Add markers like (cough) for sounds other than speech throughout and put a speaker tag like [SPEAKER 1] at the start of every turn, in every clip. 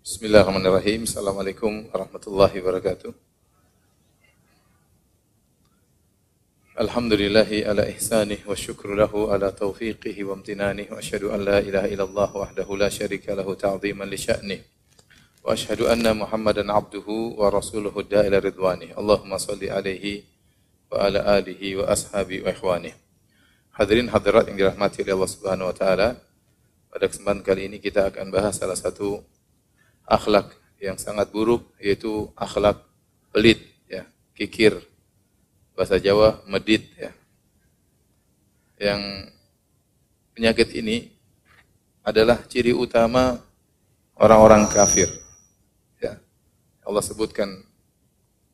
[SPEAKER 1] Bismillahirrahmanirrahim. Assalamualaikum warahmatullahi wabarakatuh. Alhamdulillahi ala ihsanih wa syukru lahu ala taufiqihi wa amtinanih wa ashhadu an la ilaha illallah wahdahu la syarika lahu ta'ziman li sya'nih wa ashhadu anna Muhammadan abduhu wa rasuluhu da'ila ridwanih. Allahumma salli alaihi wa ala alihi wa ashabi wa ikhwanih. Hadirin hadirat yang dirahmati oleh Allah Subhanahu wa taala. Pada kesempatan kali ini kita akan bahas salah satu akhlak yang sangat buruk yaitu akhlak pelit ya, kikir. Bahasa Jawa medit ya. Yang penyakit ini adalah ciri utama orang-orang kafir. Ya. Allah sebutkan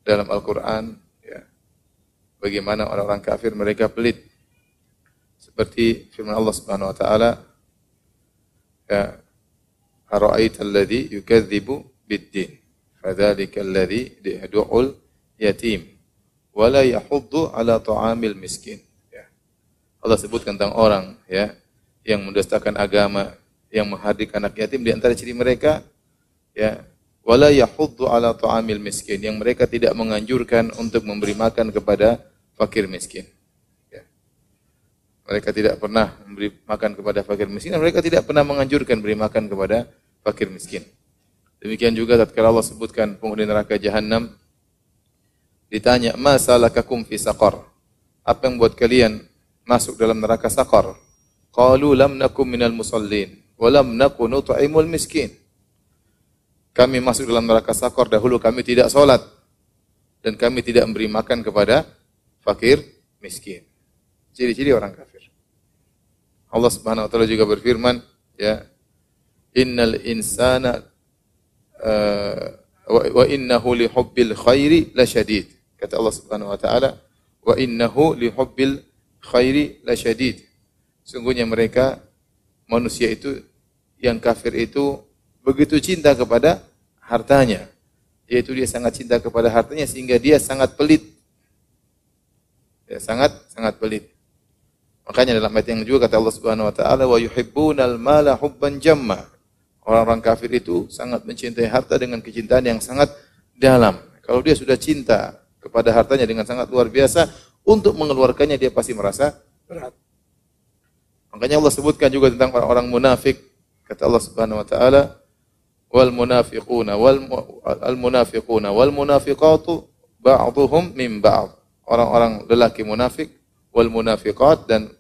[SPEAKER 1] dalam Al-Qur'an ya, bagaimana orang-orang kafir mereka pelit. Seperti firman Allah Subhanahu wa taala ya ara'aita alladhi yukadzibu bid-din fadzalika alladhi yad'ul yatim wa la yahuddu ala ta'amil miskin ya. Allah sebut tentang orang ya yang mendustakan agama yang menghadirkan anak yatim. Di antara ciri mereka ya wala yahuddu ala ta'amil miskin. Yang mereka tidak menganjurkan untuk memberi makan kepada fakir miskin mereka tidak pernah memberi makan kepada fakir miskin dan mereka tidak pernah menganjurkan beri makan kepada fakir miskin. Demikian juga tatkala Allah sebutkan penghuni neraka jahanam ditanya, "Masalah kakum fi saqar?" Apa yang buat kalian masuk dalam neraka saqar? Qalu lam nakum minal musallin wa lam nakun miskin. Kami masuk dalam neraka saqar dahulu kami tidak salat dan kami tidak memberi makan kepada fakir miskin. Ciri-ciri orang kafir. Allah Subhanahu wa taala juga berfirman, ya, innal insana uh, wa, innahu li hubbil khairi lasyadid. Kata Allah Subhanahu wa taala, wa innahu li hubbil khairi lasyadid. Sungguhnya mereka manusia itu yang kafir itu begitu cinta kepada hartanya. Yaitu dia sangat cinta kepada hartanya sehingga dia sangat pelit. Ya, sangat sangat pelit. Makanya dalam ayat yang juga kata Allah Subhanahu wa taala wa yuhibbunal mala hubban jamma. Orang-orang kafir itu sangat mencintai harta dengan kecintaan yang sangat dalam. Kalau dia sudah cinta kepada hartanya dengan sangat luar biasa, untuk mengeluarkannya dia pasti merasa berat. Makanya Allah sebutkan juga tentang orang-orang munafik. Kata Allah Subhanahu wa taala, wal munafiquna wal al munafiquna wal munafiqatu ba'dhum min ba'd. Orang-orang lelaki munafik wal munafiqat dan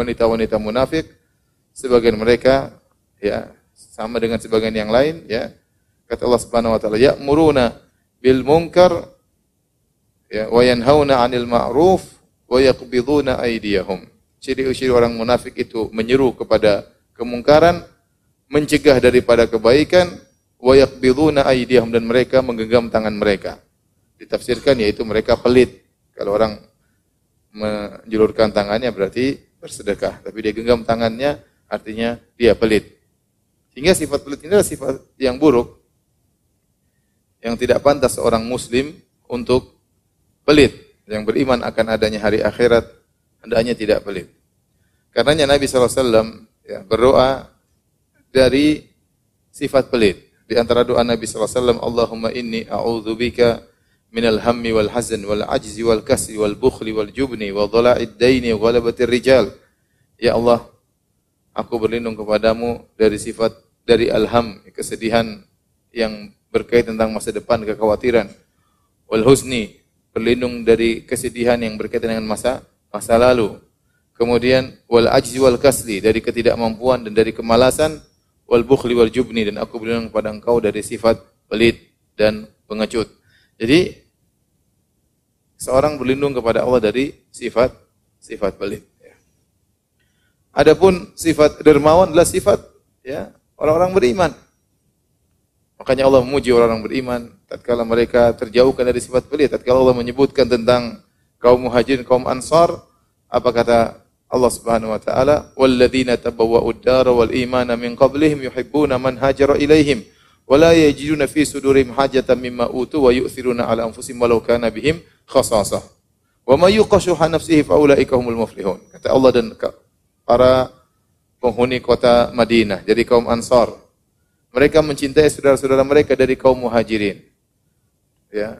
[SPEAKER 1] wanita-wanita munafik sebagian mereka ya sama dengan sebagian yang lain ya. Kata Allah Subhanahu wa taala ya'muruna bil munkar ya wa yanhauna 'anil ma'ruf wa yaqbiduna aydiyahum. Ciri-ciri orang munafik itu menyeru kepada kemungkaran mencegah daripada kebaikan wa yaqbiduna aydiyahum dan mereka menggenggam tangan mereka. Ditafsirkan yaitu mereka pelit. Kalau orang menjulurkan tangannya berarti bersedekah, tapi dia genggam tangannya artinya dia pelit. Sehingga sifat pelit ini adalah sifat yang buruk yang tidak pantas seorang muslim untuk pelit yang beriman akan adanya hari akhirat hendaknya tidak pelit. Karenanya Nabi SAW ya, berdoa dari sifat pelit. Di antara doa Nabi SAW, Allahumma inni a'udzubika minal hammi wal hazan wal ajzi wal kasri wa ghalabatir rijal. Ya Allah, aku berlindung kepadamu dari sifat dari alham, kesedihan yang berkaitan tentang masa depan, kekhawatiran. Wal husni, berlindung dari kesedihan yang berkaitan dengan masa masa lalu. Kemudian wal ajzi wal kasli dari ketidakmampuan dan dari kemalasan wal bukhli wal jubni dan aku berlindung kepada engkau dari sifat pelit dan pengecut. Jadi seorang berlindung kepada Allah dari sifat sifat pelit. Ya. Adapun sifat dermawan adalah sifat ya orang-orang beriman. Makanya Allah memuji orang-orang beriman tatkala mereka terjauhkan dari sifat pelit. Tatkala Allah menyebutkan tentang kaum muhajirin, kaum ansar, apa kata Allah Subhanahu wa taala, "Walladzina tabawwa'ud dara wal imana min qablihim yuhibbuna man hajara ilaihim." wala yajiduna fi sudurihim hajatan mimma utu wa yu'thiruna ala anfusihim walau kana bihim khasasah. Wa may yuqashuha nafsihi fa ulaika humul muflihun. Kata Allah dan para penghuni kota Madinah, jadi kaum Ansar. Mereka mencintai saudara-saudara mereka dari kaum muhajirin. Ya.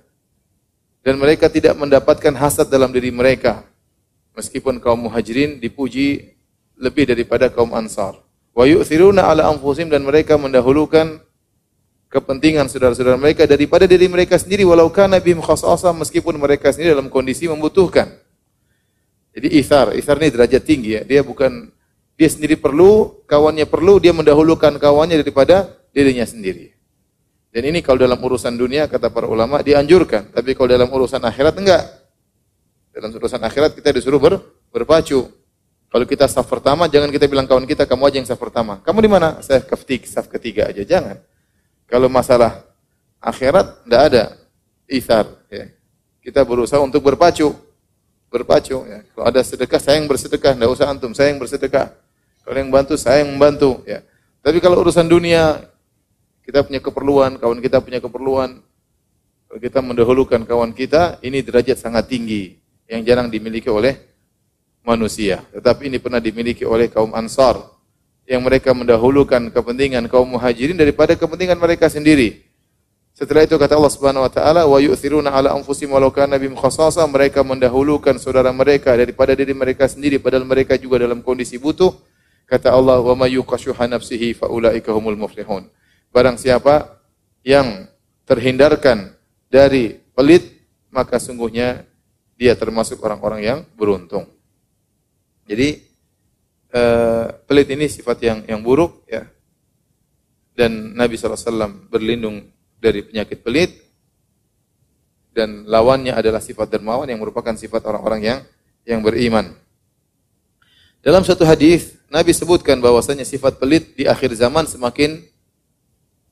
[SPEAKER 1] Dan mereka tidak mendapatkan hasad dalam diri mereka. Meskipun kaum muhajirin dipuji lebih daripada kaum ansar. Wa yu'thiruna ala anfusihim dan mereka mendahulukan kepentingan saudara-saudara mereka daripada diri mereka sendiri walau kana bihim khasasa meskipun mereka sendiri dalam kondisi membutuhkan. Jadi ithar, ithar ini derajat tinggi ya. Dia bukan dia sendiri perlu, kawannya perlu, dia mendahulukan kawannya daripada dirinya sendiri. Dan ini kalau dalam urusan dunia kata para ulama dianjurkan, tapi kalau dalam urusan akhirat enggak. Dalam urusan akhirat kita disuruh ber, berpacu. Kalau kita saf pertama, jangan kita bilang kawan kita, kamu aja yang saf pertama. Kamu di mana? Saya saf ketiga aja. Jangan. Kalau masalah akhirat, enggak ada ithar. Ya. Kita berusaha untuk berpacu. Berpacu. Ya. Kalau ada sedekah, saya yang bersedekah. Enggak usah antum, saya yang bersedekah. Kalau yang bantu, saya yang membantu. Ya. Tapi kalau urusan dunia, kita punya keperluan, kawan kita punya keperluan, kita mendahulukan kawan kita, ini derajat sangat tinggi yang jarang dimiliki oleh manusia. Tetapi ini pernah dimiliki oleh kaum Ansar yang mereka mendahulukan kepentingan kaum Muhajirin daripada kepentingan mereka sendiri. Setelah itu kata Allah Subhanahu wa taala wa yu'thiruna ala anfusihim walau kana bihim mereka mendahulukan saudara mereka daripada diri mereka sendiri padahal mereka juga dalam kondisi butuh. Kata Allah wa may yuqashuha nafsihi faulaika humul muflihun. Barang siapa yang terhindarkan dari pelit, maka sungguhnya dia termasuk orang-orang yang beruntung. Jadi uh, pelit ini sifat yang yang buruk ya. Dan Nabi SAW berlindung dari penyakit pelit dan lawannya adalah sifat dermawan yang merupakan sifat orang-orang yang yang beriman. Dalam satu hadis Nabi sebutkan bahwasanya sifat pelit di akhir zaman semakin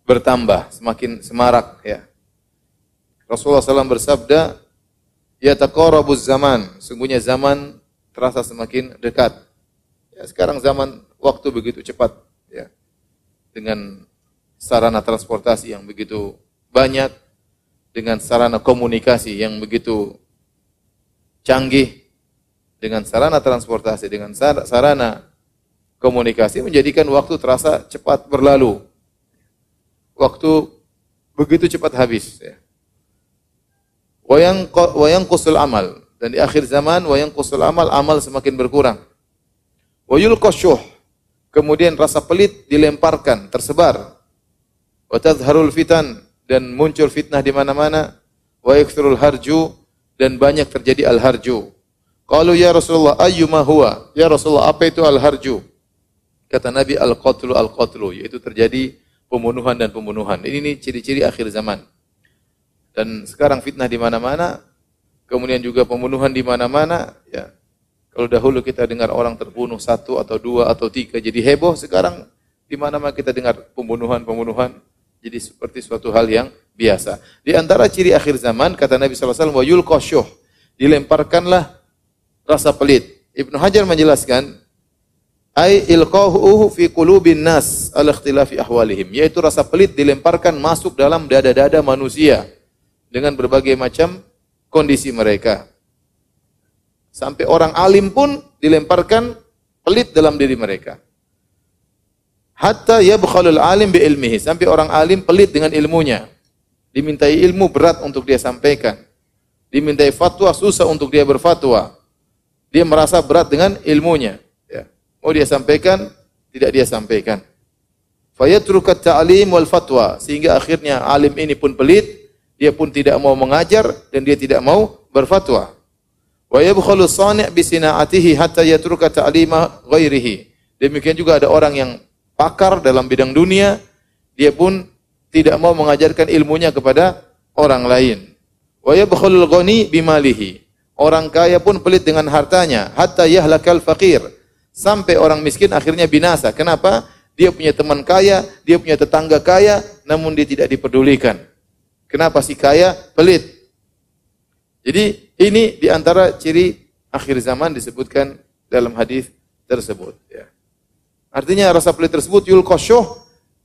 [SPEAKER 1] bertambah, semakin semarak ya. Rasulullah SAW bersabda, "Ya taqarabuz zaman." Sungguhnya zaman terasa semakin dekat. Ya, sekarang zaman waktu begitu cepat ya. Dengan sarana transportasi yang begitu banyak, dengan sarana komunikasi yang begitu canggih, dengan sarana transportasi, dengan sarana komunikasi menjadikan waktu terasa cepat berlalu waktu begitu cepat habis. Ya. Wayang wayang kusul amal dan di akhir zaman wayang kusul amal amal semakin berkurang. Wayul kosyuh kemudian rasa pelit dilemparkan tersebar. Watadharul fitan dan muncul fitnah di mana-mana. Wa harju dan banyak terjadi al harju. Kalau ya Rasulullah ayyuma huwa? Ya Rasulullah apa itu al harju? Kata Nabi al qatlu al qatlu yaitu terjadi pembunuhan dan pembunuhan. Ini, ini ciri-ciri akhir zaman. Dan sekarang fitnah di mana-mana, kemudian juga pembunuhan di mana-mana, ya. Kalau dahulu kita dengar orang terbunuh satu atau dua atau tiga jadi heboh, sekarang di mana-mana kita dengar pembunuhan-pembunuhan jadi seperti suatu hal yang biasa. Di antara ciri akhir zaman kata Nabi SAW, wa yulqasyuh, dilemparkanlah rasa pelit. Ibnu Hajar menjelaskan, Ai ilqahu fi qulubin nas al ikhtilafi ahwalihim, yaitu rasa pelit dilemparkan masuk dalam dada-dada manusia dengan berbagai macam kondisi mereka. Sampai orang alim pun dilemparkan pelit dalam diri mereka. Hatta yabkhalul alim bi ilmihi, sampai orang alim pelit dengan ilmunya. Dimintai ilmu berat untuk dia sampaikan. Dimintai fatwa susah untuk dia berfatwa. Dia merasa berat dengan ilmunya. Mau dia sampaikan, tidak dia sampaikan. Fayatrukat ta'lim wal fatwa. Sehingga akhirnya alim ini pun pelit, dia pun tidak mau mengajar, dan dia tidak mau berfatwa. Wa yabkhalu sani' bi sina'atihi hatta yatruka ta'lima ghairihi. Demikian juga ada orang yang pakar dalam bidang dunia, dia pun tidak mau mengajarkan ilmunya kepada orang lain. Wa yabkhalul ghani bimalihi. Orang kaya pun pelit dengan hartanya, hatta yahlakal faqir Sampai orang miskin akhirnya binasa. Kenapa? Dia punya teman kaya, dia punya tetangga kaya, namun dia tidak dipedulikan. Kenapa si kaya pelit? Jadi ini di antara ciri akhir zaman disebutkan dalam hadis tersebut. Ya. Artinya rasa pelit tersebut yul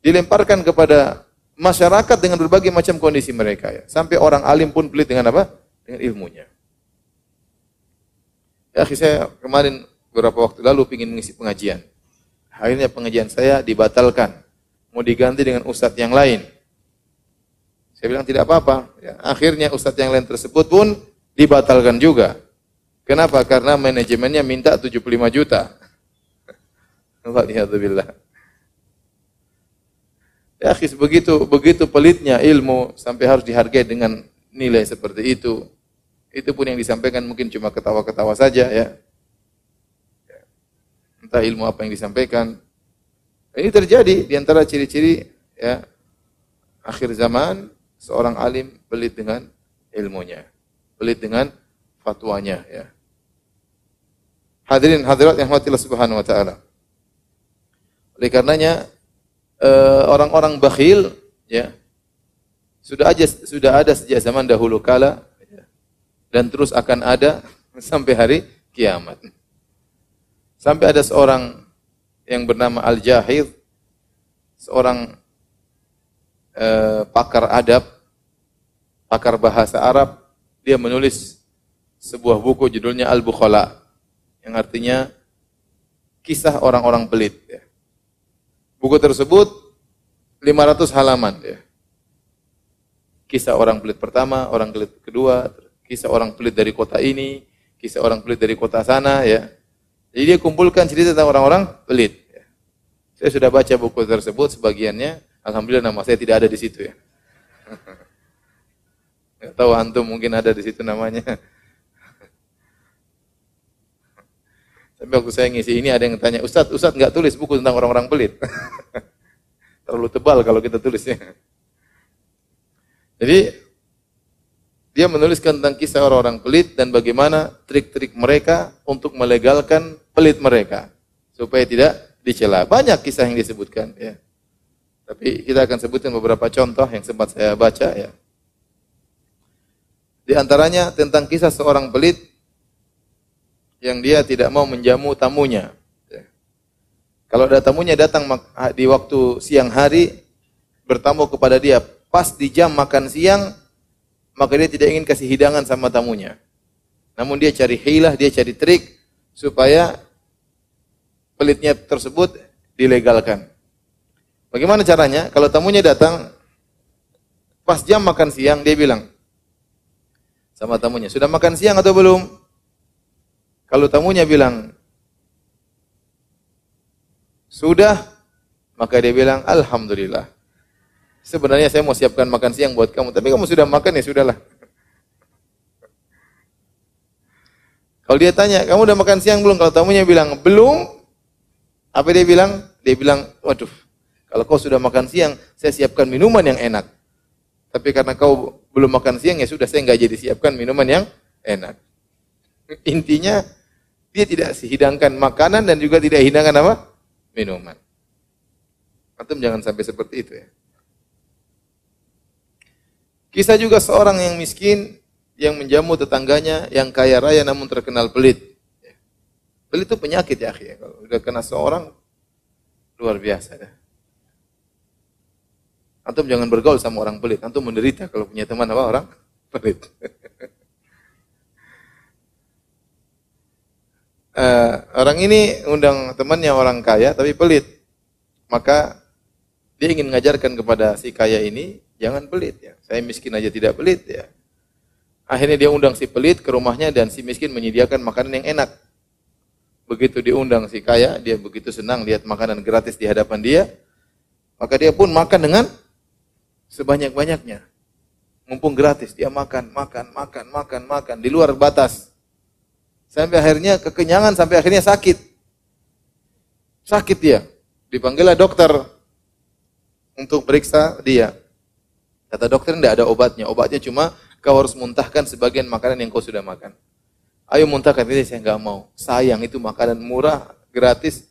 [SPEAKER 1] dilemparkan kepada masyarakat dengan berbagai macam kondisi mereka. Ya. Sampai orang alim pun pelit dengan apa? Dengan ilmunya. Ya, saya kemarin beberapa waktu lalu ingin mengisi pengajian. Akhirnya pengajian saya dibatalkan mau diganti dengan ustadz yang lain. Saya bilang tidak apa-apa. Ya, akhirnya ustadz yang lain tersebut pun dibatalkan juga. Kenapa? Karena manajemennya minta 75 juta. (laughs) Waliyadzubillah. Ya, begitu begitu pelitnya ilmu sampai harus dihargai dengan nilai seperti itu. Itu pun yang disampaikan mungkin cuma ketawa-ketawa saja ya. Entah ilmu apa yang disampaikan. Ini terjadi di antara ciri-ciri ya akhir zaman seorang alim pelit dengan ilmunya, pelit dengan fatwanya ya. Hadirin hadirat yang Allah Subhanahu wa taala. Oleh karenanya eh, orang-orang bakhil ya sudah aja sudah ada sejak zaman dahulu kala ya, dan terus akan ada (laughs) sampai hari kiamat. Sampai ada seorang yang bernama Al-Jahid, seorang eh, pakar adab, pakar bahasa Arab, dia menulis sebuah buku judulnya Al-Bukhala yang artinya kisah orang-orang pelit. Ya. Buku tersebut 500 halaman. Ya. Kisah orang pelit pertama, orang pelit kedua, kisah orang pelit dari kota ini, kisah orang pelit dari kota sana. ya. Jadi dia kumpulkan cerita tentang orang-orang pelit. Ya. Saya sudah baca buku tersebut sebagiannya. Alhamdulillah nama saya tidak ada di situ ya. (laughs) Gak tahu antum mungkin ada di situ namanya. Tapi waktu saya ngisi ini ada yang tanya, Ustadz, Ustadz nggak tulis buku tentang orang-orang pelit. (laughs) Terlalu tebal kalau kita tulisnya. Jadi dia menuliskan tentang kisah orang-orang pelit dan bagaimana trik-trik mereka untuk melegalkan pelit mereka supaya tidak dicela. Banyak kisah yang disebutkan ya. Tapi kita akan sebutkan beberapa contoh yang sempat saya baca ya. Di antaranya tentang kisah seorang pelit yang dia tidak mau menjamu tamunya. Ya. Kalau ada tamunya datang di waktu siang hari bertamu kepada dia pas di jam makan siang, maka dia tidak ingin kasih hidangan sama tamunya. Namun dia cari hilah, dia cari trik supaya pelitnya tersebut dilegalkan. Bagaimana caranya? Kalau tamunya datang pas jam makan siang, dia bilang sama tamunya, "Sudah makan siang atau belum?" Kalau tamunya bilang, sudah, maka dia bilang, Alhamdulillah. Sebenarnya saya mau siapkan makan siang buat kamu, tapi kamu sudah makan ya sudahlah. Kalau dia tanya, kamu udah makan siang belum? Kalau tamunya bilang, belum. Apa dia bilang? Dia bilang, waduh, kalau kau sudah makan siang, saya siapkan minuman yang enak. Tapi karena kau belum makan siang, ya sudah saya nggak jadi siapkan minuman yang enak. Intinya, dia tidak hidangkan makanan dan juga tidak hidangkan apa? Minuman. Antum jangan sampai seperti itu ya. Kisah juga seorang yang miskin yang menjamu tetangganya yang kaya raya namun terkenal pelit. Pelit itu penyakit ya, ya. Kalau udah kena seorang luar biasa dah. Antum jangan bergaul sama orang pelit. Antum menderita kalau punya teman apa orang pelit. uh, (laughs) orang ini undang temannya orang kaya tapi pelit. Maka dia ingin mengajarkan kepada si kaya ini jangan pelit ya. Saya miskin aja tidak pelit ya. Akhirnya dia undang si pelit ke rumahnya dan si miskin menyediakan makanan yang enak. Begitu diundang si kaya, dia begitu senang lihat makanan gratis di hadapan dia. Maka dia pun makan dengan sebanyak-banyaknya. Mumpung gratis, dia makan, makan, makan, makan, makan di luar batas. Sampai akhirnya kekenyangan, sampai akhirnya sakit. Sakit dia. Dipanggillah dokter untuk periksa dia. Kata dokter tidak ada obatnya. Obatnya cuma kau harus muntahkan sebagian makanan yang kau sudah makan. Ayo muntahkan. Ini saya nggak mau. Sayang itu makanan murah, gratis.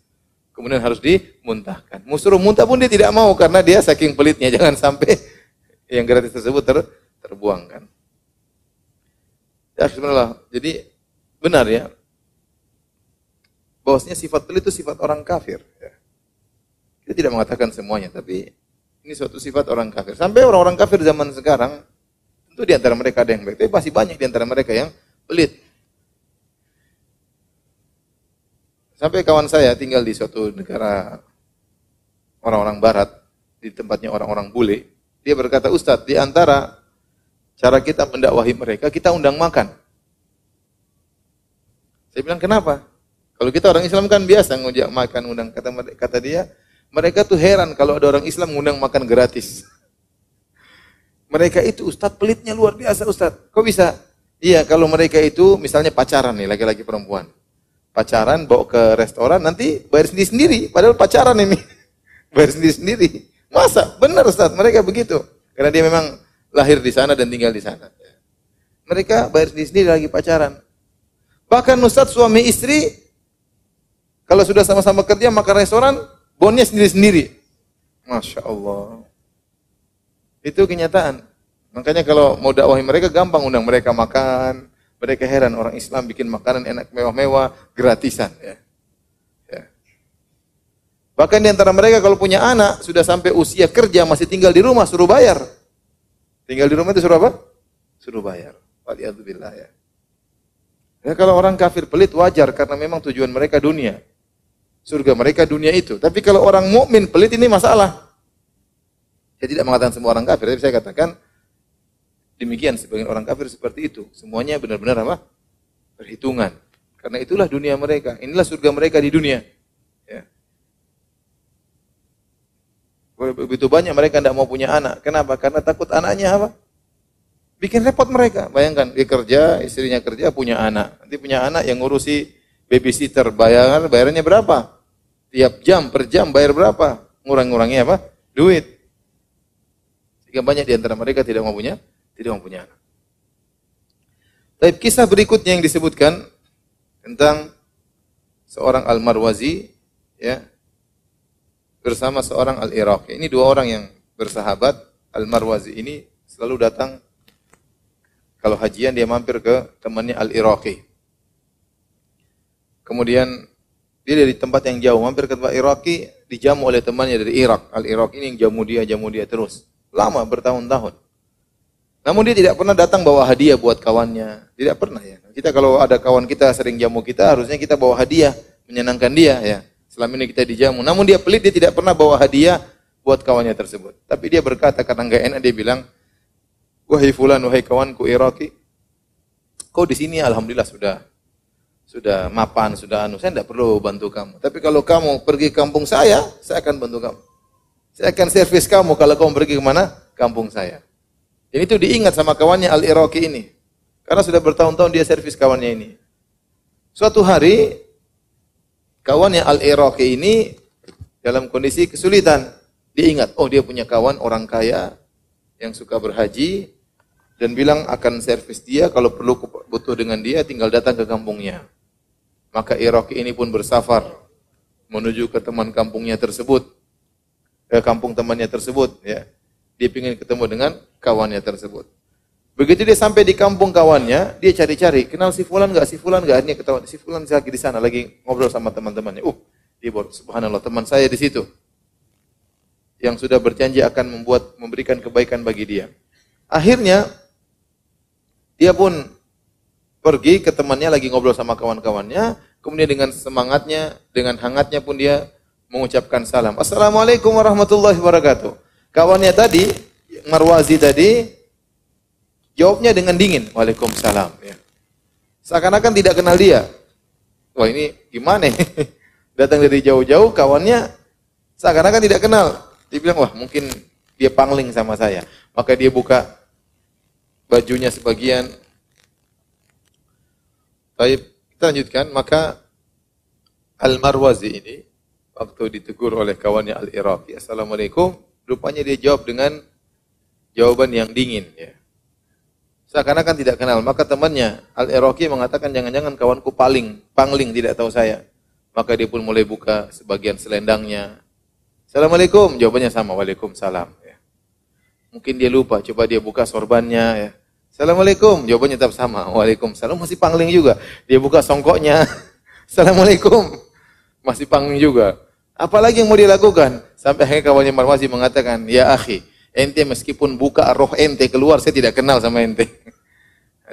[SPEAKER 1] Kemudian harus dimuntahkan. Musuh muntah pun dia tidak mau karena dia saking pelitnya. (laughs) Jangan sampai yang gratis tersebut ter, terbuangkan. Ya, sebenarnya. Jadi benar ya. Bahwasanya sifat pelit itu sifat orang kafir. Ya. Kita tidak mengatakan semuanya, tapi ini suatu sifat orang kafir. Sampai orang-orang kafir zaman sekarang, tentu di antara mereka ada yang baik, tapi masih banyak di antara mereka yang pelit. Sampai kawan saya tinggal di suatu negara orang-orang barat, di tempatnya orang-orang bule. Dia berkata, Ustadz, di antara cara kita mendakwahi mereka, kita undang makan. Saya bilang, kenapa? Kalau kita orang Islam kan biasa ngajak makan, undang. Kata, kata dia, mereka tuh heran kalau ada orang Islam ngundang makan gratis. Mereka itu Ustadz pelitnya luar biasa Ustadz. Kok bisa? Iya, kalau mereka itu misalnya pacaran nih, laki-laki perempuan. Pacaran, bawa ke restoran, nanti bayar sendiri-sendiri. Padahal pacaran ini. (laughs) bayar sendiri-sendiri. Masa? Benar Ustadz, mereka begitu. Karena dia memang lahir di sana dan tinggal di sana. Mereka bayar sendiri-sendiri lagi pacaran. Bahkan Ustadz suami istri, kalau sudah sama-sama kerja makan restoran, bonnya sendiri-sendiri. Masya Allah. Itu kenyataan. Makanya kalau mau dakwahi mereka gampang undang mereka makan. Mereka heran orang Islam bikin makanan enak mewah-mewah gratisan ya. Bahkan di antara mereka kalau punya anak sudah sampai usia kerja masih tinggal di rumah suruh bayar. Tinggal di rumah itu suruh apa? Suruh bayar. Waliyadzubillah ya. Ya kalau orang kafir pelit wajar karena memang tujuan mereka dunia. Surga mereka dunia itu. Tapi kalau orang mukmin pelit ini masalah. Saya tidak mengatakan semua orang kafir, tapi saya katakan demikian sebagian orang kafir seperti itu. Semuanya benar-benar apa? Perhitungan. Karena itulah dunia mereka. Inilah surga mereka di dunia. Ya. Begitu banyak mereka tidak mau punya anak. Kenapa? Karena takut anaknya apa? Bikin repot mereka. Bayangkan, dia kerja, istrinya kerja, punya anak. Nanti punya anak yang ngurusi babysitter. Bayar, bayarannya berapa? Tiap jam, per jam bayar berapa? Ngurang-ngurangnya apa? Duit. Sehingga banyak di antara mereka tidak mempunyai tidak mempunyai anak. Tapi kisah berikutnya yang disebutkan tentang seorang Al-Marwazi ya bersama seorang Al-Iraqi. Ini dua orang yang bersahabat. Al-Marwazi ini selalu datang kalau hajian dia mampir ke temannya Al-Iraqi. Kemudian dia dari tempat yang jauh mampir ke tempat Iraqi dijamu oleh temannya dari Irak. Al-Iraq ini yang jamu dia, jamu dia terus. Lama bertahun-tahun. Namun dia tidak pernah datang bawa hadiah buat kawannya. Tidak pernah ya. Kita kalau ada kawan kita sering jamu kita, harusnya kita bawa hadiah, menyenangkan dia ya. Selama ini kita dijamu. Namun dia pelit, dia tidak pernah bawa hadiah buat kawannya tersebut. Tapi dia berkata karena enggak enak dia bilang, "Wahai fulan, wahai kawanku Iraki, kau di sini alhamdulillah sudah sudah mapan, sudah anu, saya tidak perlu bantu kamu. Tapi kalau kamu pergi kampung saya, saya akan bantu kamu. Saya akan servis kamu kalau kamu pergi ke mana? Kampung saya. Dan itu diingat sama kawannya Al-Iraqi ini. Karena sudah bertahun-tahun dia servis kawannya ini. Suatu hari, kawannya Al-Iraqi ini dalam kondisi kesulitan. Dia ingat, oh dia punya kawan orang kaya yang suka berhaji dan bilang akan servis dia kalau perlu butuh dengan dia tinggal datang ke kampungnya. Maka Iraqi ini pun bersafar menuju ke teman kampungnya tersebut ke kampung temannya tersebut ya. Dia ingin ketemu dengan kawannya tersebut. Begitu dia sampai di kampung kawannya, dia cari-cari, kenal si fulan enggak? Si fulan enggak? Ini ketahuan si fulan lagi di sana lagi ngobrol sama teman-temannya. Uh, dia baru subhanallah teman saya di situ. Yang sudah berjanji akan membuat memberikan kebaikan bagi dia. Akhirnya dia pun pergi ke temannya lagi ngobrol sama kawan-kawannya, kemudian dengan semangatnya, dengan hangatnya pun dia mengucapkan salam. Assalamualaikum warahmatullahi wabarakatuh. Kawannya tadi, Marwazi tadi, jawabnya dengan dingin. Waalaikumsalam. Ya. Seakan-akan tidak kenal dia. Wah ini gimana (laughs) Datang dari jauh-jauh, kawannya seakan-akan tidak kenal. Dia bilang, wah mungkin dia pangling sama saya. Maka dia buka bajunya sebagian. Baik, kita lanjutkan. Maka Al-Marwazi ini waktu ditegur oleh kawannya Al-Iraqi, Assalamualaikum, rupanya dia jawab dengan jawaban yang dingin. Ya. Seakan-akan tidak kenal. Maka temannya Al-Iraqi mengatakan, jangan-jangan kawanku paling, pangling tidak tahu saya. Maka dia pun mulai buka sebagian selendangnya. Assalamualaikum, jawabannya sama. Waalaikumsalam. Ya. Mungkin dia lupa, coba dia buka sorbannya. Ya. Assalamualaikum, jawabannya tetap sama. Waalaikumsalam, masih pangling juga. Dia buka songkoknya. (laughs) Assalamualaikum masih panggung juga. Apalagi yang mau dilakukan? Sampai akhirnya kawannya Marwazi mengatakan, ya akhi, ente meskipun buka roh ente keluar, saya tidak kenal sama ente.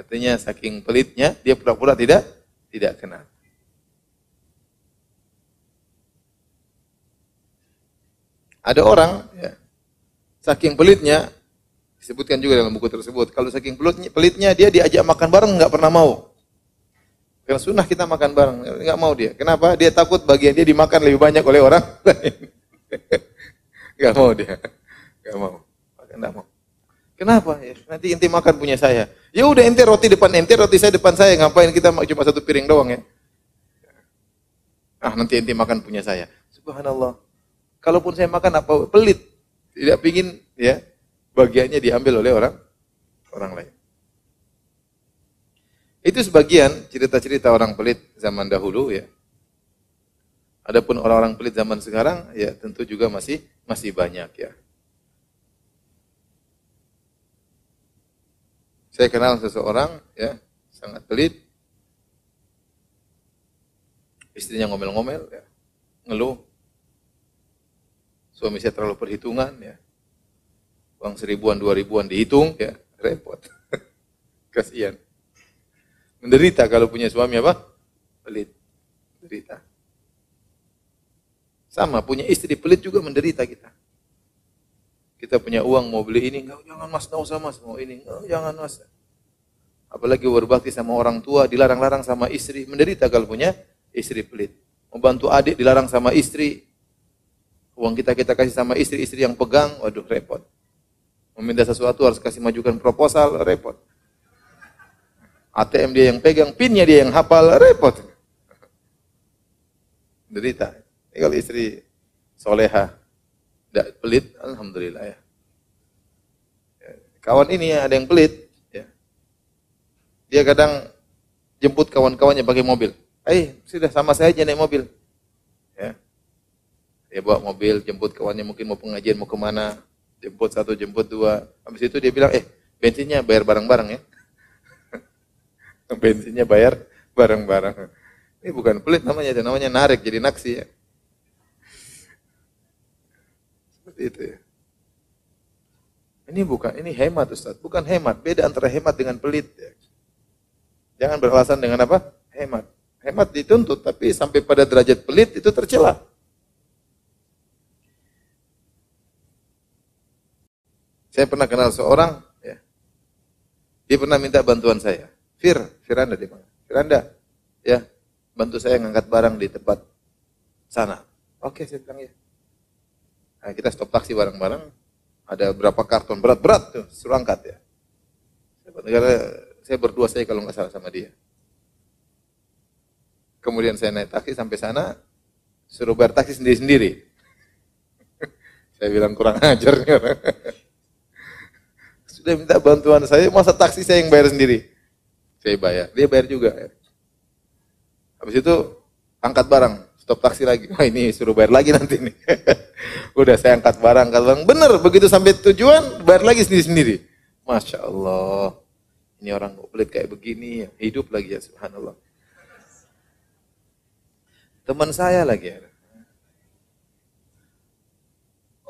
[SPEAKER 1] Artinya saking pelitnya, dia pura-pura tidak tidak kenal. Ada orang, ya, Saking pelitnya, disebutkan juga dalam buku tersebut, kalau saking pelitnya, pelitnya dia diajak makan bareng nggak pernah mau. Karena sunnah kita makan bareng, nggak mau dia. Kenapa? Dia takut bagian dia dimakan lebih banyak oleh orang (laughs) lain. Gak mau dia, gak mau, nggak mau. Kenapa? Ya, nanti inti makan punya saya. Ya udah ente roti depan ente, roti saya depan saya. Ngapain kita cuma satu piring doang ya? Ah nanti ente makan punya saya. Subhanallah. Kalaupun saya makan apa pelit, tidak pingin ya bagiannya diambil oleh orang orang lain. Itu sebagian cerita-cerita orang pelit zaman dahulu ya. Adapun orang-orang pelit zaman sekarang ya tentu juga masih masih banyak ya. Saya kenal seseorang ya, sangat pelit. Istrinya ngomel-ngomel ya, ngeluh. Suami saya terlalu perhitungan ya. Uang seribuan, dua ribuan dihitung ya, repot. (laughs) Kasihan. Menderita kalau punya suami apa? Pelit. Menderita. Sama, punya istri pelit juga menderita kita. Kita punya uang mau beli ini, enggak jangan mas, enggak usah mas, mau ini, enggak jangan mas. Apalagi berbakti sama orang tua, dilarang-larang sama istri, menderita kalau punya istri pelit. Membantu adik dilarang sama istri, uang kita kita kasih sama istri, istri yang pegang, waduh repot. Meminta sesuatu harus kasih majukan proposal, repot. ATM dia yang pegang, pinnya dia yang hafal, repot. Derita. Ini kalau istri soleha, tidak pelit, alhamdulillah ya. ya. Kawan ini ada yang pelit, ya. Dia kadang jemput kawan-kawannya pakai mobil. Eh, sudah sama saya aja naik mobil. Ya. Dia bawa mobil, jemput kawannya mungkin mau pengajian, mau ke mana. Jemput satu, jemput dua. Habis itu dia bilang, eh, bensinnya bayar bareng-bareng ya. (laughs) bensinnya bayar bareng-bareng. Ini bukan pelit namanya, namanya narik jadi naksi ya. Seperti itu ya. Ini bukan, ini hemat Ustaz. Bukan hemat. Beda antara hemat dengan pelit. Ya. Jangan beralasan dengan apa? Hemat. Hemat dituntut, tapi sampai pada derajat pelit itu tercela. Saya pernah kenal seorang, ya. dia pernah minta bantuan saya. Fir, Firanda dia mana? Firanda, ya, bantu saya ngangkat barang di tempat sana. Oke, saya bilang ya. Nah, kita stop taksi bareng-bareng. Ada berapa karton berat-berat tuh, suruh angkat ya. Negara saya berdua saya kalau nggak salah sama dia. Kemudian saya naik taksi sampai sana, suruh bayar taksi sendiri-sendiri. (laughs) saya bilang kurang ajar. (laughs) Sudah minta bantuan saya, masa taksi saya yang bayar sendiri? Saya bayar, dia bayar juga. Habis itu angkat barang, stop taksi lagi. Wah ini suruh bayar lagi nanti nih. (laughs) Udah saya angkat barang, angkat barang. Bener, begitu sampai tujuan, bayar lagi sendiri-sendiri. Masya Allah. Ini orang pelit kayak begini, hidup lagi ya subhanallah. Teman saya lagi ya.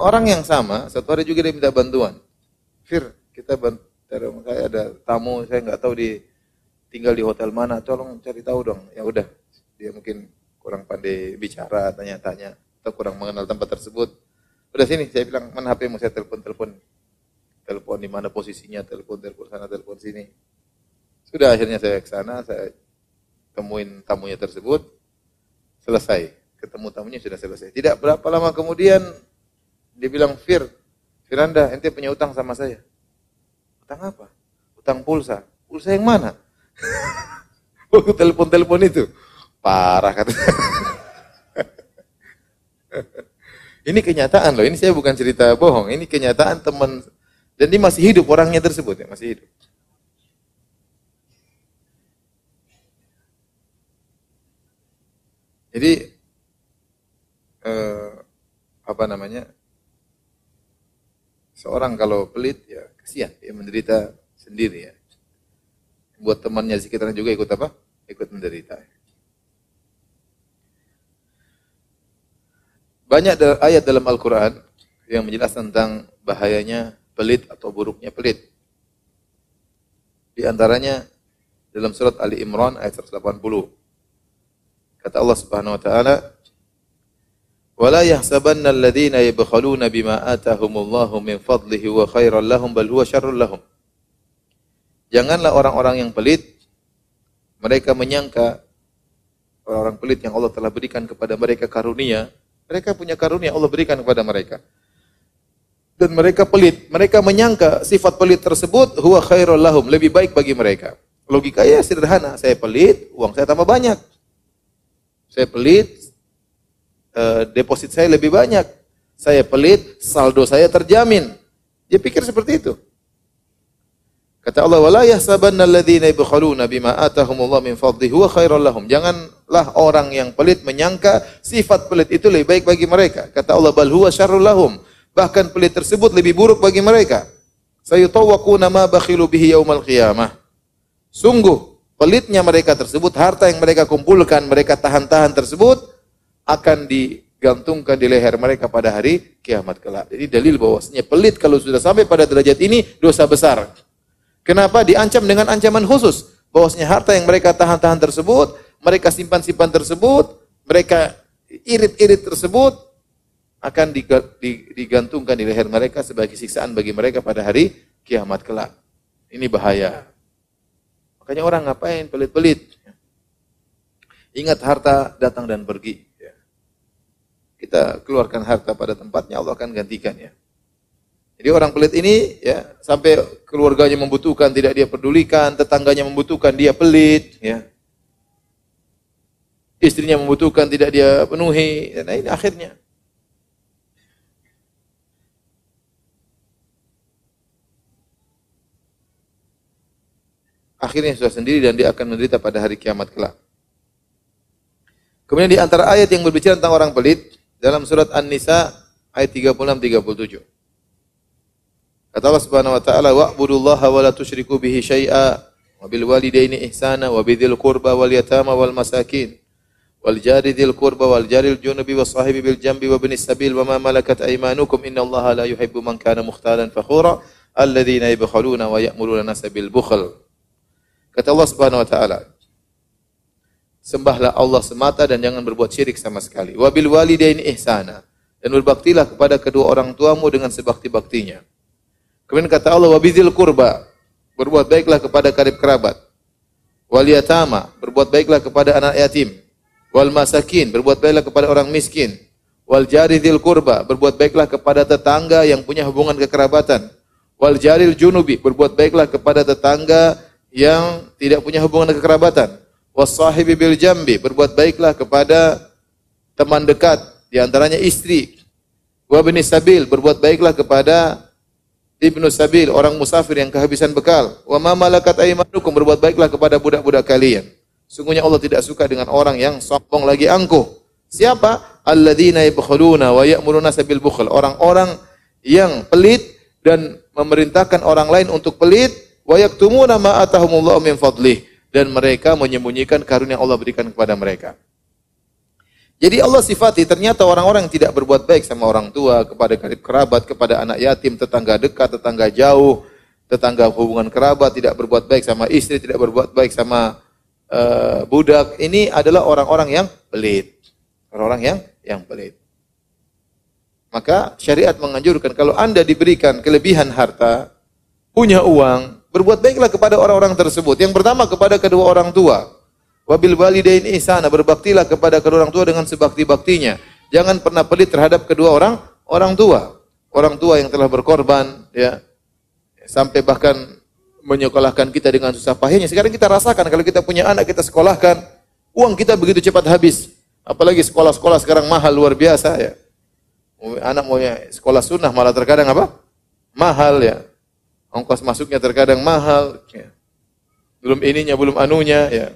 [SPEAKER 1] Orang yang sama, satu hari juga dia minta bantuan. Fir, kita bantu, saya ada tamu, saya nggak tahu di tinggal di hotel mana, tolong cari tahu dong. Ya udah, dia mungkin kurang pandai bicara, tanya-tanya, atau kurang mengenal tempat tersebut. Udah sini, saya bilang, mana HP mau saya telepon-telepon. Telepon di mana posisinya, telepon, telepon sana, telepon sini. Sudah akhirnya saya ke sana, saya temuin tamunya tersebut, selesai. Ketemu tamunya sudah selesai. Tidak berapa lama kemudian, dia bilang, Fir, Firanda, ente punya utang sama saya. Utang apa? Utang pulsa. Pulsa yang mana? (laughs) Telepon-telepon itu. Parah kata. (laughs) ini kenyataan loh, ini saya bukan cerita bohong, ini kenyataan teman dan dia masih hidup orangnya tersebut ya, masih hidup. Jadi eh, apa namanya? Seorang kalau pelit ya kasihan, dia menderita sendiri ya. Buat temannya sekitarnya juga ikut apa? Ikut menderita. Banyak ayat dalam Al-Quran yang menjelaskan tentang bahayanya pelit atau buruknya pelit. Di antaranya dalam surat Ali Imran ayat 180. Kata Allah Subhanahu wa taala, Wala yahsabanna alladhina yabkhaluna bima atahumullahu min fadlihi wa khairan lahum bal huwa syarrul lahum. Janganlah orang-orang yang pelit mereka menyangka orang-orang pelit yang Allah telah berikan kepada mereka karunia, mereka punya karunia Allah berikan kepada mereka. Dan mereka pelit, mereka menyangka sifat pelit tersebut huwa khairul lahum, lebih baik bagi mereka. Logikanya sederhana, saya pelit, uang saya tambah banyak. Saya pelit, uh, deposit saya lebih banyak. Saya pelit, saldo saya terjamin. Dia pikir seperti itu. Kata Allah, "Wala yahsabanna alladziina yabkhaluna bima atahumullah min fadlihi huwa khairal lahum." Janganlah orang yang pelit menyangka sifat pelit itu lebih baik bagi mereka. Kata Allah, "Bal huwa syarrul lahum." Bahkan pelit tersebut lebih buruk bagi mereka. Sayutawwaquna ma bakhilu bihi yaumal qiyamah. Sungguh pelitnya mereka tersebut, harta yang mereka kumpulkan, mereka tahan-tahan tersebut akan digantungkan di leher mereka pada hari kiamat kelak. Jadi dalil bahwasanya pelit kalau sudah sampai pada derajat ini dosa besar. Kenapa diancam dengan ancaman khusus? Bahwasanya harta yang mereka tahan-tahan tersebut, mereka simpan-simpan tersebut, mereka irit-irit tersebut akan digantungkan di leher mereka sebagai siksaan bagi mereka pada hari kiamat kelak. Ini bahaya. Makanya orang ngapain pelit-pelit? Ingat harta datang dan pergi kita keluarkan harta pada tempatnya, Allah akan gantikan ya. Jadi orang pelit ini ya sampai keluarganya membutuhkan tidak dia pedulikan, tetangganya membutuhkan dia pelit ya. Istrinya membutuhkan tidak dia penuhi. Nah ini akhirnya. Akhirnya sudah sendiri dan dia akan menderita pada hari kiamat kelak. Kemudian di antara ayat yang berbicara tentang orang pelit, dalam surat An-Nisa ayat 36 37. Kata Allah Subhanahu wa taala, "Wa'budullaha wa la tusyriku bihi syai'a wa bil walidaini ihsana wa bidzil qurba wal yatama wal masakin wal jari dzil qurba wal jaril junubi was sahibi bil jambi wa ibnis sabil wa ma malakat aymanukum innallaha la yuhibbu man kana mukhtalan fakhura alladzina yabkhaluna wa ya'muruna nasa bil bukhl." Kata Allah Subhanahu wa taala, Sembahlah Allah semata dan jangan berbuat syirik sama sekali. Wabil walidain ihsana. Dan berbaktilah kepada kedua orang tuamu dengan sebakti-baktinya. Kemudian kata Allah, wabizil kurba. Berbuat baiklah kepada karib kerabat. Wal yatama. Berbuat baiklah kepada anak yatim. Wal masakin. Berbuat baiklah kepada orang miskin. Wal jaridil kurba. Berbuat baiklah kepada tetangga yang punya hubungan kekerabatan. Wal jaril junubi. Berbuat baiklah kepada tetangga yang tidak punya hubungan kekerabatan wasahibi bil jambi, berbuat baiklah kepada teman dekat, di antaranya istri. Wa bani sabil, berbuat baiklah kepada ibnu sabil, orang musafir yang kehabisan bekal. Wa ma malakat aymanukum, berbuat baiklah kepada budak-budak kalian. Sungguhnya Allah tidak suka dengan orang yang sombong lagi angkuh. Siapa? Alladzina yabkhuluna wa ya'muruna sabil bukhl. Orang-orang yang pelit dan memerintahkan orang lain untuk pelit wa yaktumuna ma atahumullahu min fadlih dan mereka menyembunyikan karunia Allah berikan kepada mereka. Jadi Allah sifati ternyata orang-orang yang tidak berbuat baik sama orang tua, kepada kerabat, kepada anak yatim, tetangga dekat, tetangga jauh, tetangga hubungan kerabat, tidak berbuat baik sama istri, tidak berbuat baik sama uh, budak. Ini adalah orang-orang yang pelit. Orang-orang yang yang pelit. Maka syariat menganjurkan kalau Anda diberikan kelebihan harta, punya uang, Berbuat baiklah kepada orang-orang tersebut. Yang pertama kepada kedua orang tua. Wabil walidain ihsana, berbaktilah kepada kedua orang tua dengan sebakti-baktinya. Jangan pernah pelit terhadap kedua orang orang tua. Orang tua yang telah berkorban ya sampai bahkan menyekolahkan kita dengan susah payahnya. Sekarang kita rasakan kalau kita punya anak kita sekolahkan, uang kita begitu cepat habis. Apalagi sekolah-sekolah sekarang mahal luar biasa ya. Anak mau sekolah sunnah malah terkadang apa? Mahal ya. Ongkos masuknya terkadang mahal. Ya. Belum ininya, belum anunya. Ya.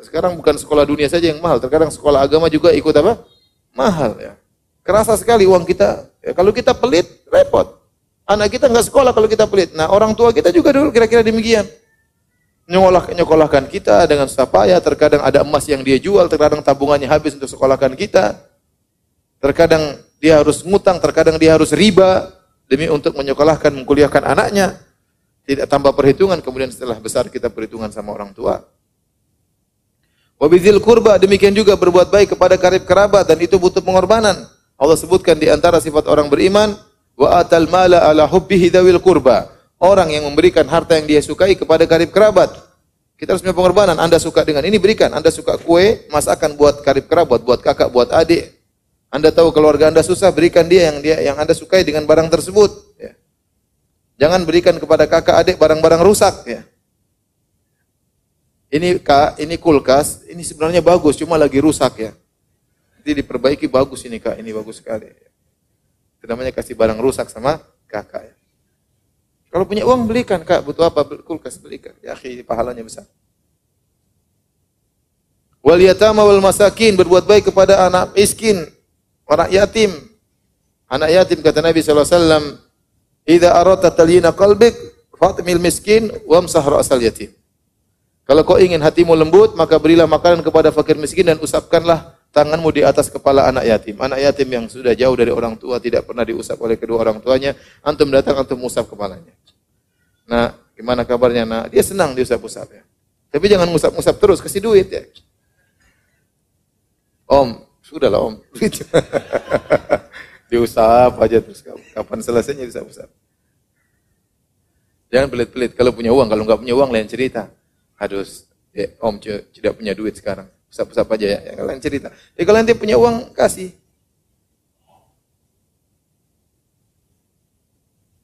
[SPEAKER 1] Sekarang bukan sekolah dunia saja yang mahal. Terkadang sekolah agama juga ikut apa? Mahal. Ya. Kerasa sekali uang kita. Ya, kalau kita pelit, repot. Anak kita nggak sekolah kalau kita pelit. Nah orang tua kita juga dulu kira-kira demikian. Nyokolah, nyokolahkan kita dengan susah payah. Terkadang ada emas yang dia jual. Terkadang tabungannya habis untuk sekolahkan kita. Terkadang dia harus ngutang. Terkadang dia harus riba demi untuk menyekolahkan, mengkuliahkan anaknya. Tidak tambah perhitungan, kemudian setelah besar kita perhitungan sama orang tua. Wabizil kurba demikian juga berbuat baik kepada karib kerabat dan itu butuh pengorbanan. Allah sebutkan di antara sifat orang beriman wa atal mala ala hubbihi dawil kurba. Orang yang memberikan harta yang dia sukai kepada karib kerabat. Kita harus punya pengorbanan. Anda suka dengan ini berikan. Anda suka kue, masakan buat karib kerabat, buat kakak, buat adik. Anda tahu keluarga Anda susah, berikan dia yang dia yang Anda sukai dengan barang tersebut. Ya. Jangan berikan kepada kakak adik barang-barang rusak. Ya ini kak, ini kulkas, ini sebenarnya bagus, cuma lagi rusak ya. Jadi diperbaiki bagus ini kak, ini bagus sekali. Itu namanya kasih barang rusak sama kakak ya. Kalau punya uang belikan kak, butuh apa kulkas belikan. Ya akhi, pahalanya besar. Wal yatama wal masakin berbuat baik kepada anak miskin, orang yatim. Anak yatim kata Nabi wasallam, "Idza aradta talyina qalbik, fatmil miskin wamsah ra'sal yatim." Kalau kau ingin hatimu lembut, maka berilah makanan kepada fakir miskin dan usapkanlah tanganmu di atas kepala anak yatim. Anak yatim yang sudah jauh dari orang tua, tidak pernah diusap oleh kedua orang tuanya, antum datang, antum usap kepalanya. Nah, gimana kabarnya nak? Dia senang diusap-usap ya. Tapi jangan usap-usap terus, kasih duit ya. Om, sudahlah om. (laughs) (laughs) diusap aja terus. Kapan selesainya diusap-usap. Jangan pelit-pelit. Kalau punya uang, kalau nggak punya uang lain cerita harus ya, om tidak punya duit sekarang. Usap-usap aja ya. Yang lain cerita. Ya kalau nanti punya uang, kasih.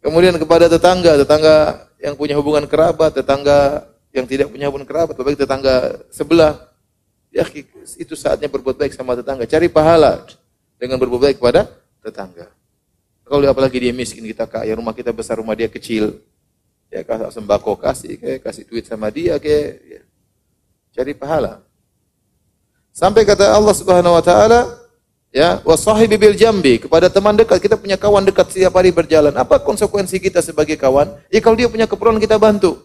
[SPEAKER 1] Kemudian kepada tetangga, tetangga yang punya hubungan kerabat, tetangga yang tidak punya hubungan kerabat, baik tetangga sebelah. Ya itu saatnya berbuat baik sama tetangga. Cari pahala dengan berbuat baik kepada tetangga. Kalau apalagi dia miskin kita kaya, rumah kita besar, rumah dia kecil, Ya kasih sembako kasih, kayak kasih duit sama dia, kayak ya. cari pahala. Sampai kata Allah Subhanahu wa taala, ya, wasahibi bil jambi, kepada teman dekat, kita punya kawan dekat setiap hari berjalan. Apa konsekuensi kita sebagai kawan? Ya kalau dia punya keperluan kita bantu.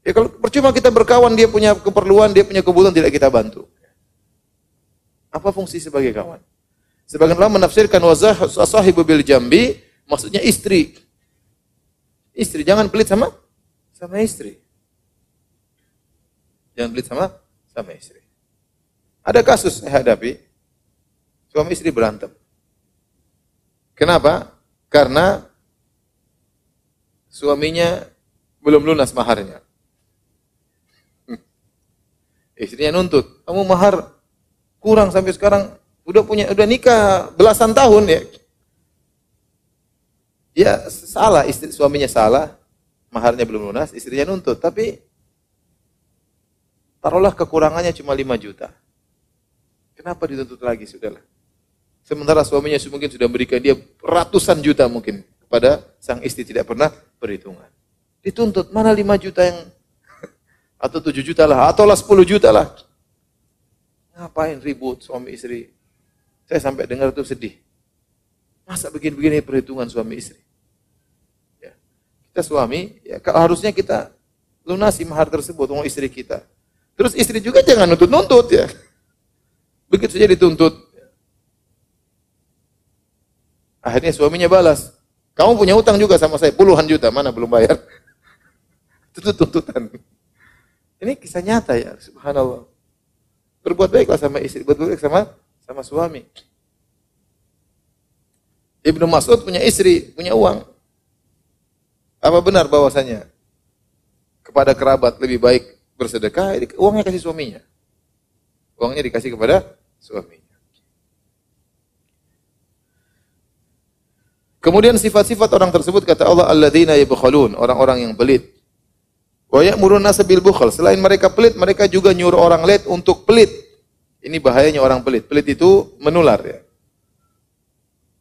[SPEAKER 1] Ya kalau percuma kita berkawan, dia punya keperluan, dia punya kebutuhan tidak kita bantu. Apa fungsi sebagai kawan? Sebagian ulama menafsirkan wasahibu bil jambi maksudnya istri istri. Jangan pelit sama sama istri. Jangan pelit sama sama istri. Ada kasus saya hadapi, suami istri berantem. Kenapa? Karena suaminya belum lunas maharnya. Istrinya nuntut, kamu mahar kurang sampai sekarang udah punya udah nikah belasan tahun ya. Ya salah, istri suaminya salah, maharnya belum lunas, istrinya nuntut. Tapi taruhlah kekurangannya cuma 5 juta. Kenapa dituntut lagi? Sudahlah. Sementara suaminya mungkin sudah memberikan dia ratusan juta mungkin kepada sang istri tidak pernah perhitungan. Dituntut, mana 5 juta yang (laughs) atau 7 juta lah, atau lah 10 juta lah. Ngapain ribut suami istri? Saya sampai dengar itu sedih. Masa begini-begini perhitungan suami istri? Kita suami, ya harusnya kita lunasi mahar tersebut untuk istri kita. Terus istri juga jangan nuntut-nuntut ya. Begitu saja dituntut. Akhirnya suaminya balas. Kamu punya utang juga sama saya, puluhan juta, mana belum bayar? (laughs) Itu tuntutan. Ini kisah nyata ya, subhanallah. Berbuat baiklah sama istri, berbuat baik sama sama suami. Ibnu Mas'ud punya istri, punya uang. Apa benar bahwasanya kepada kerabat lebih baik bersedekah, uangnya kasih suaminya. Uangnya dikasih kepada suaminya. Kemudian sifat-sifat orang tersebut kata Allah alladzina yabkhulun, orang-orang yang pelit. Wa ya'murun nasa bil bukhl. Selain mereka pelit, mereka juga nyuruh orang lain untuk pelit. Ini bahayanya orang pelit. Pelit itu menular ya.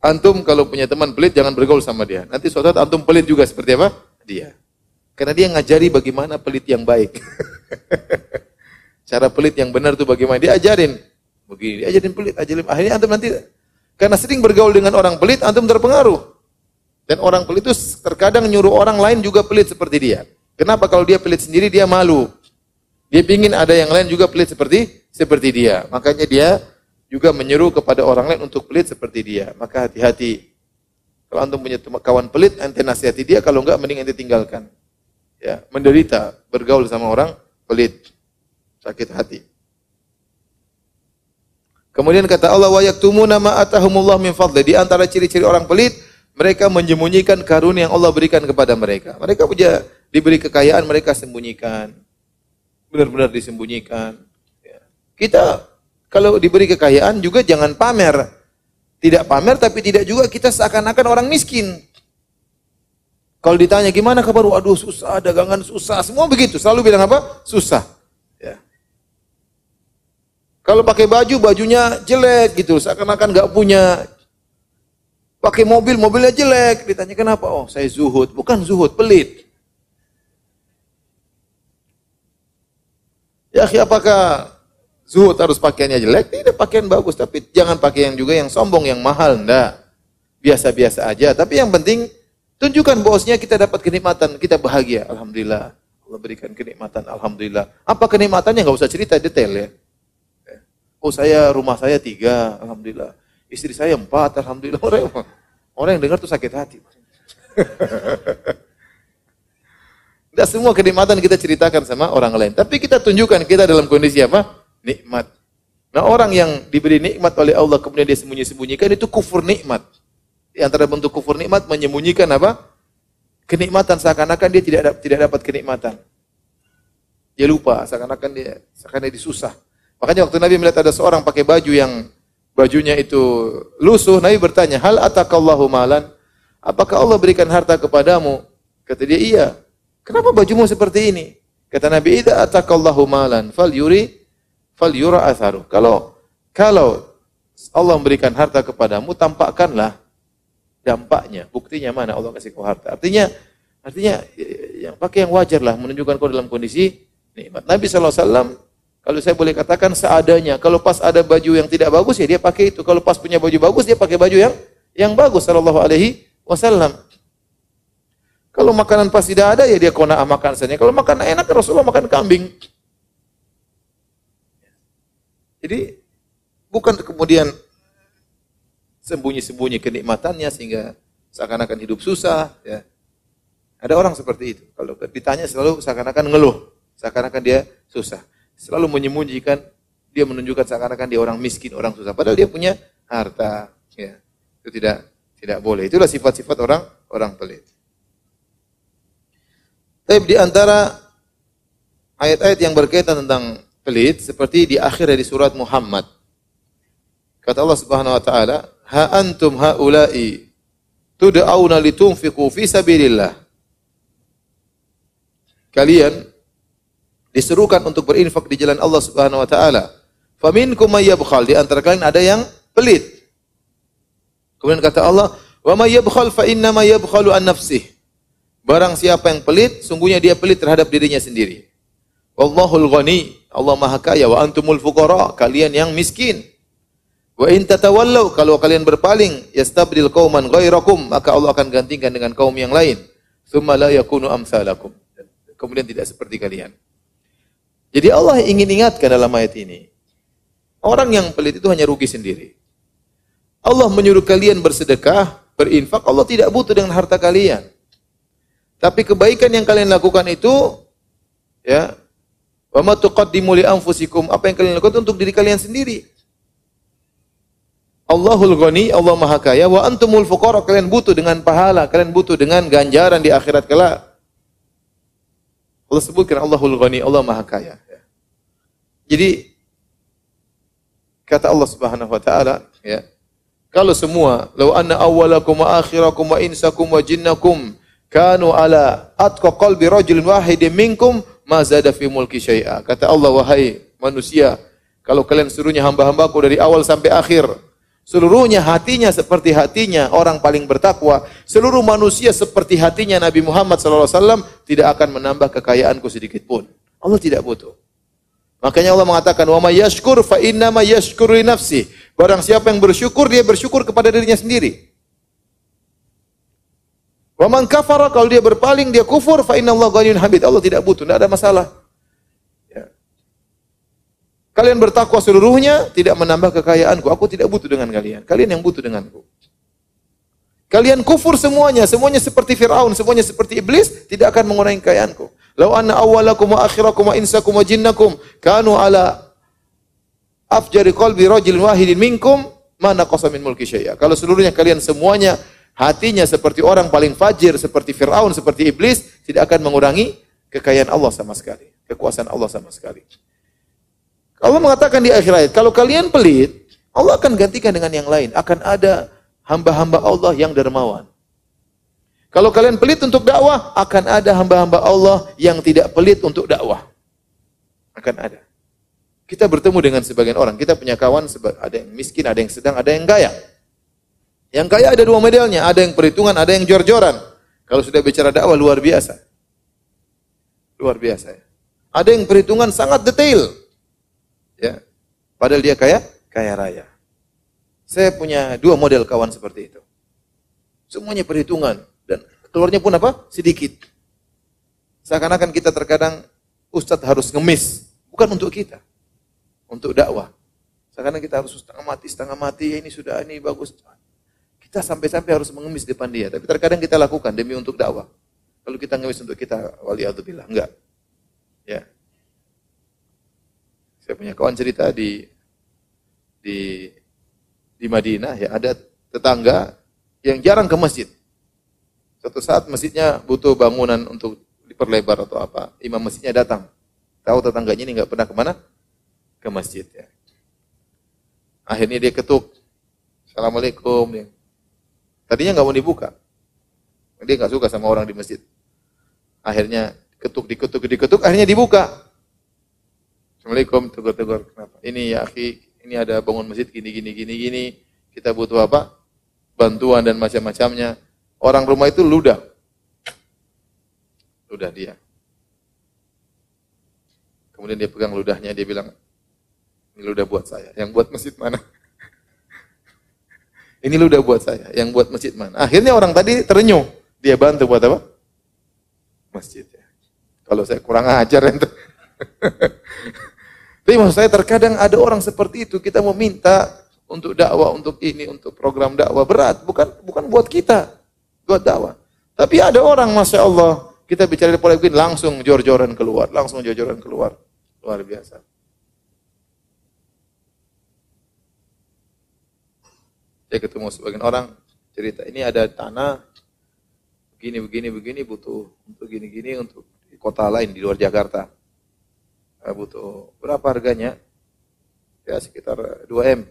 [SPEAKER 1] Antum kalau punya teman pelit jangan bergaul sama dia. Nanti suatu saat antum pelit juga seperti apa? Dia. Karena dia ngajari bagaimana pelit yang baik. (laughs) (laughs) Cara pelit yang benar itu bagaimana? Dia ajarin. Begini, dia ajarin pelit, ajarin. Akhirnya antum nanti karena sering bergaul dengan orang pelit, antum terpengaruh. Dan orang pelit itu terkadang nyuruh orang lain juga pelit seperti dia. Kenapa kalau dia pelit sendiri dia malu? Dia ingin ada yang lain juga pelit seperti seperti dia. Makanya dia juga menyeru kepada orang lain untuk pelit seperti dia. Maka hati-hati. Kalau antum punya kawan pelit, ente nasihati dia. Kalau enggak, mending ente tinggalkan. Ya, menderita bergaul sama orang pelit. sakit hati. Kemudian kata Allah wa yaktumuna ma atahumullah min fadli. Di antara ciri-ciri orang pelit, mereka menyembunyikan karunia yang Allah berikan kepada mereka. Mereka punya diberi kekayaan, mereka sembunyikan. Benar-benar disembunyikan. Ya. Kita kalau diberi kekayaan juga jangan pamer. Tidak pamer tapi tidak juga kita seakan-akan orang miskin. Kalau ditanya gimana kabar? Waduh susah, dagangan susah. Semua begitu. Selalu bilang apa? Susah. Ya. Kalau pakai baju, bajunya jelek gitu. Seakan-akan nggak punya. Pakai mobil, mobilnya jelek. Ditanya kenapa? Oh, saya zuhud. Bukan zuhud, pelit. Ya, apakah zuhud harus pakaiannya jelek? Tidak, pakaian bagus. Tapi jangan pakai yang juga yang sombong, yang mahal. Enggak. Biasa-biasa aja. Tapi yang penting, tunjukkan bosnya kita dapat kenikmatan. Kita bahagia. Alhamdulillah. Allah berikan kenikmatan. Alhamdulillah. Apa kenikmatannya? Nggak usah cerita detail ya. Oh saya rumah saya tiga, alhamdulillah. Istri saya empat, alhamdulillah. Orang, orang yang dengar tuh sakit hati. (laughs) Tidak semua kenikmatan kita ceritakan sama orang lain. Tapi kita tunjukkan kita dalam kondisi apa? Nikmat. Nah orang yang diberi nikmat oleh Allah kemudian dia sembunyi-sembunyikan itu kufur nikmat. Di antara bentuk kufur nikmat menyembunyikan apa? Kenikmatan seakan-akan dia tidak tidak dapat kenikmatan. Dia lupa seakan-akan dia seakan-akan dia disusah. Makanya waktu Nabi melihat ada seorang pakai baju yang bajunya itu lusuh, Nabi bertanya, "Hal atakallahu malan?" Apakah Allah berikan harta kepadamu? Kata dia, "Iya." Kenapa bajumu seperti ini? Kata Nabi, "Idza atakallahu malan, fal yuri fal yura atharu." Kalau kalau Allah memberikan harta kepadamu, tampakkanlah dampaknya. Buktinya mana Allah kasih kau harta? Artinya artinya yang pakai yang wajar lah menunjukkan kau dalam kondisi nikmat. Nabi SAW kalau saya boleh katakan seadanya. Kalau pas ada baju yang tidak bagus ya dia pakai itu. Kalau pas punya baju bagus dia pakai baju yang yang bagus sallallahu alaihi wasallam. Kalau makanan pas tidak ada ya dia kona makan saja. Kalau makan enak Rasulullah makan kambing. Jadi bukan kemudian sembunyi-sembunyi kenikmatannya sehingga seakan-akan hidup susah ya. Ada orang seperti itu. Kalau ditanya selalu seakan-akan ngeluh, seakan-akan dia susah selalu menyembunyikan, dia menunjukkan seakan-akan dia orang miskin, orang susah. Padahal dia punya harta. Ya. Itu tidak tidak boleh. Itulah sifat-sifat orang orang pelit. Tapi di antara ayat-ayat yang berkaitan tentang pelit seperti di akhir dari surat Muhammad. Kata Allah Subhanahu wa taala, "Ha antum haula'i tud'auna litunfiqu fi sabilillah." Kalian diserukan untuk berinfak di jalan Allah Subhanahu wa taala. Faminkum may yabkhal, di antara kalian ada yang pelit. Kemudian kata Allah, "Wa may yabkhal fa inna ma yabkhalu an nafsih." Barang siapa yang pelit, sungguhnya dia pelit terhadap dirinya sendiri. Wallahul ghani, Allah Maha Kaya, wa antumul fuqara, kalian yang miskin. Wa in tatawallaw, kalau kalian berpaling, yastabdil qauman ghairakum, maka Allah akan gantikan dengan kaum yang lain. Tsumma la yakunu amsalakum. Kemudian tidak seperti kalian. Jadi Allah ingin ingatkan dalam ayat ini. Orang yang pelit itu hanya rugi sendiri. Allah menyuruh kalian bersedekah, berinfak, Allah tidak butuh dengan harta kalian. Tapi kebaikan yang kalian lakukan itu ya, wa ma tuqaddimu li anfusikum, apa yang kalian lakukan untuk diri kalian sendiri. Allahul Ghani, Allah Maha Kaya, wa antumul fuqara, kalian butuh dengan pahala, kalian butuh dengan ganjaran di akhirat kelak. Allah sebutkan Allahul Ghani, Allah Maha Kaya. Jadi kata Allah Subhanahu wa taala ya. Kalau semua, "Lau anna awwalakum wa akhirakum wa insakum wa jinnakum kanu ala atqa qalbi rajulin wahidin minkum ma zada fi mulki syai'a." Kata Allah, "Wahai manusia, kalau kalian seluruhnya hamba-hambaku dari awal sampai akhir, seluruhnya hatinya seperti hatinya orang paling bertakwa, seluruh manusia seperti hatinya Nabi Muhammad SAW tidak akan menambah kekayaanku sedikit pun. Allah tidak butuh. Makanya Allah mengatakan, "Wa may yashkur fa inna ma yashkuru nafsi." Barang siapa yang bersyukur, dia bersyukur kepada dirinya sendiri. Wa man kafara kalau dia berpaling, dia kufur, fa inna Allah ghaniyun hamid. Allah tidak butuh, tidak ada masalah. Kalian bertakwa seluruhnya, tidak menambah kekayaanku. Aku tidak butuh dengan kalian. Kalian yang butuh denganku. Kalian kufur semuanya, semuanya seperti Firaun, semuanya seperti iblis, tidak akan mengurangi kekayaanku. Lau anna awwalakum wa akhirakum wa insakum wa jinnakum kanu ala afjari qalbi rajulin wahidin minkum mana qasa min mulki syai'a. Kalau seluruhnya kalian semuanya hatinya seperti orang paling fajir, seperti Firaun, seperti iblis, tidak akan mengurangi kekayaan Allah sama sekali, kekuasaan Allah sama sekali. Allah mengatakan di akhir ayat, kalau kalian pelit, Allah akan gantikan dengan yang lain. Akan ada hamba-hamba Allah yang dermawan. Kalau kalian pelit untuk dakwah, akan ada hamba-hamba Allah yang tidak pelit untuk dakwah. Akan ada. Kita bertemu dengan sebagian orang. Kita punya kawan, ada yang miskin, ada yang sedang, ada yang kaya. Yang kaya ada dua modelnya. Ada yang perhitungan, ada yang jor-joran. Kalau sudah bicara dakwah, luar biasa. Luar biasa. Ya. Ada yang perhitungan sangat detail. Ya. Padahal dia kaya, kaya raya. Saya punya dua model kawan seperti itu. Semuanya perhitungan. Dan keluarnya pun apa? Sedikit. Seakan-akan kita terkadang Ustadz harus ngemis. Bukan untuk kita. Untuk dakwah. Seakan-akan kita harus setengah mati, setengah mati. Ya ini sudah, ini bagus. Kita sampai-sampai harus mengemis depan dia. Tapi terkadang kita lakukan demi untuk dakwah. Kalau kita ngemis untuk kita, wali bilang enggak. Ya. Saya punya kawan cerita di di di Madinah ya ada tetangga yang jarang ke masjid. Suatu saat masjidnya butuh bangunan untuk diperlebar atau apa. Imam masjidnya datang. Tahu tetangganya ini nggak pernah ke mana? Ke masjid ya. Akhirnya dia ketuk. Assalamualaikum. Tadinya nggak mau dibuka. Dia nggak suka sama orang di masjid. Akhirnya ketuk, diketuk, diketuk, akhirnya dibuka. Assalamualaikum, tegur-tegur. Kenapa? Ini ya akhi, ini ada bangun masjid gini, gini, gini, gini. Kita butuh apa? Bantuan dan macam-macamnya. Orang rumah itu ludah. Ludah dia. Kemudian dia pegang ludahnya, dia bilang, ini ludah buat saya. Yang buat masjid mana? (laughs) ini ludah buat saya. Yang buat masjid mana? Akhirnya orang tadi terenyuh. Dia bantu buat apa? Masjid. Ya. Kalau saya kurang ajar (laughs) itu. Tapi maksud saya terkadang ada orang seperti itu. Kita mau minta untuk dakwah, untuk ini, untuk program dakwah berat. Bukan bukan buat kita buat dakwah. Tapi ada orang, Masya Allah, kita bicara di polemik langsung jor-joran keluar, langsung jor-joran keluar. Luar biasa. Saya ketemu sebagian orang cerita, ini ada tanah, begini, begini, begini, butuh untuk gini-gini, untuk di kota lain, di luar Jakarta. Eh, butuh berapa harganya? Ya sekitar 2 M.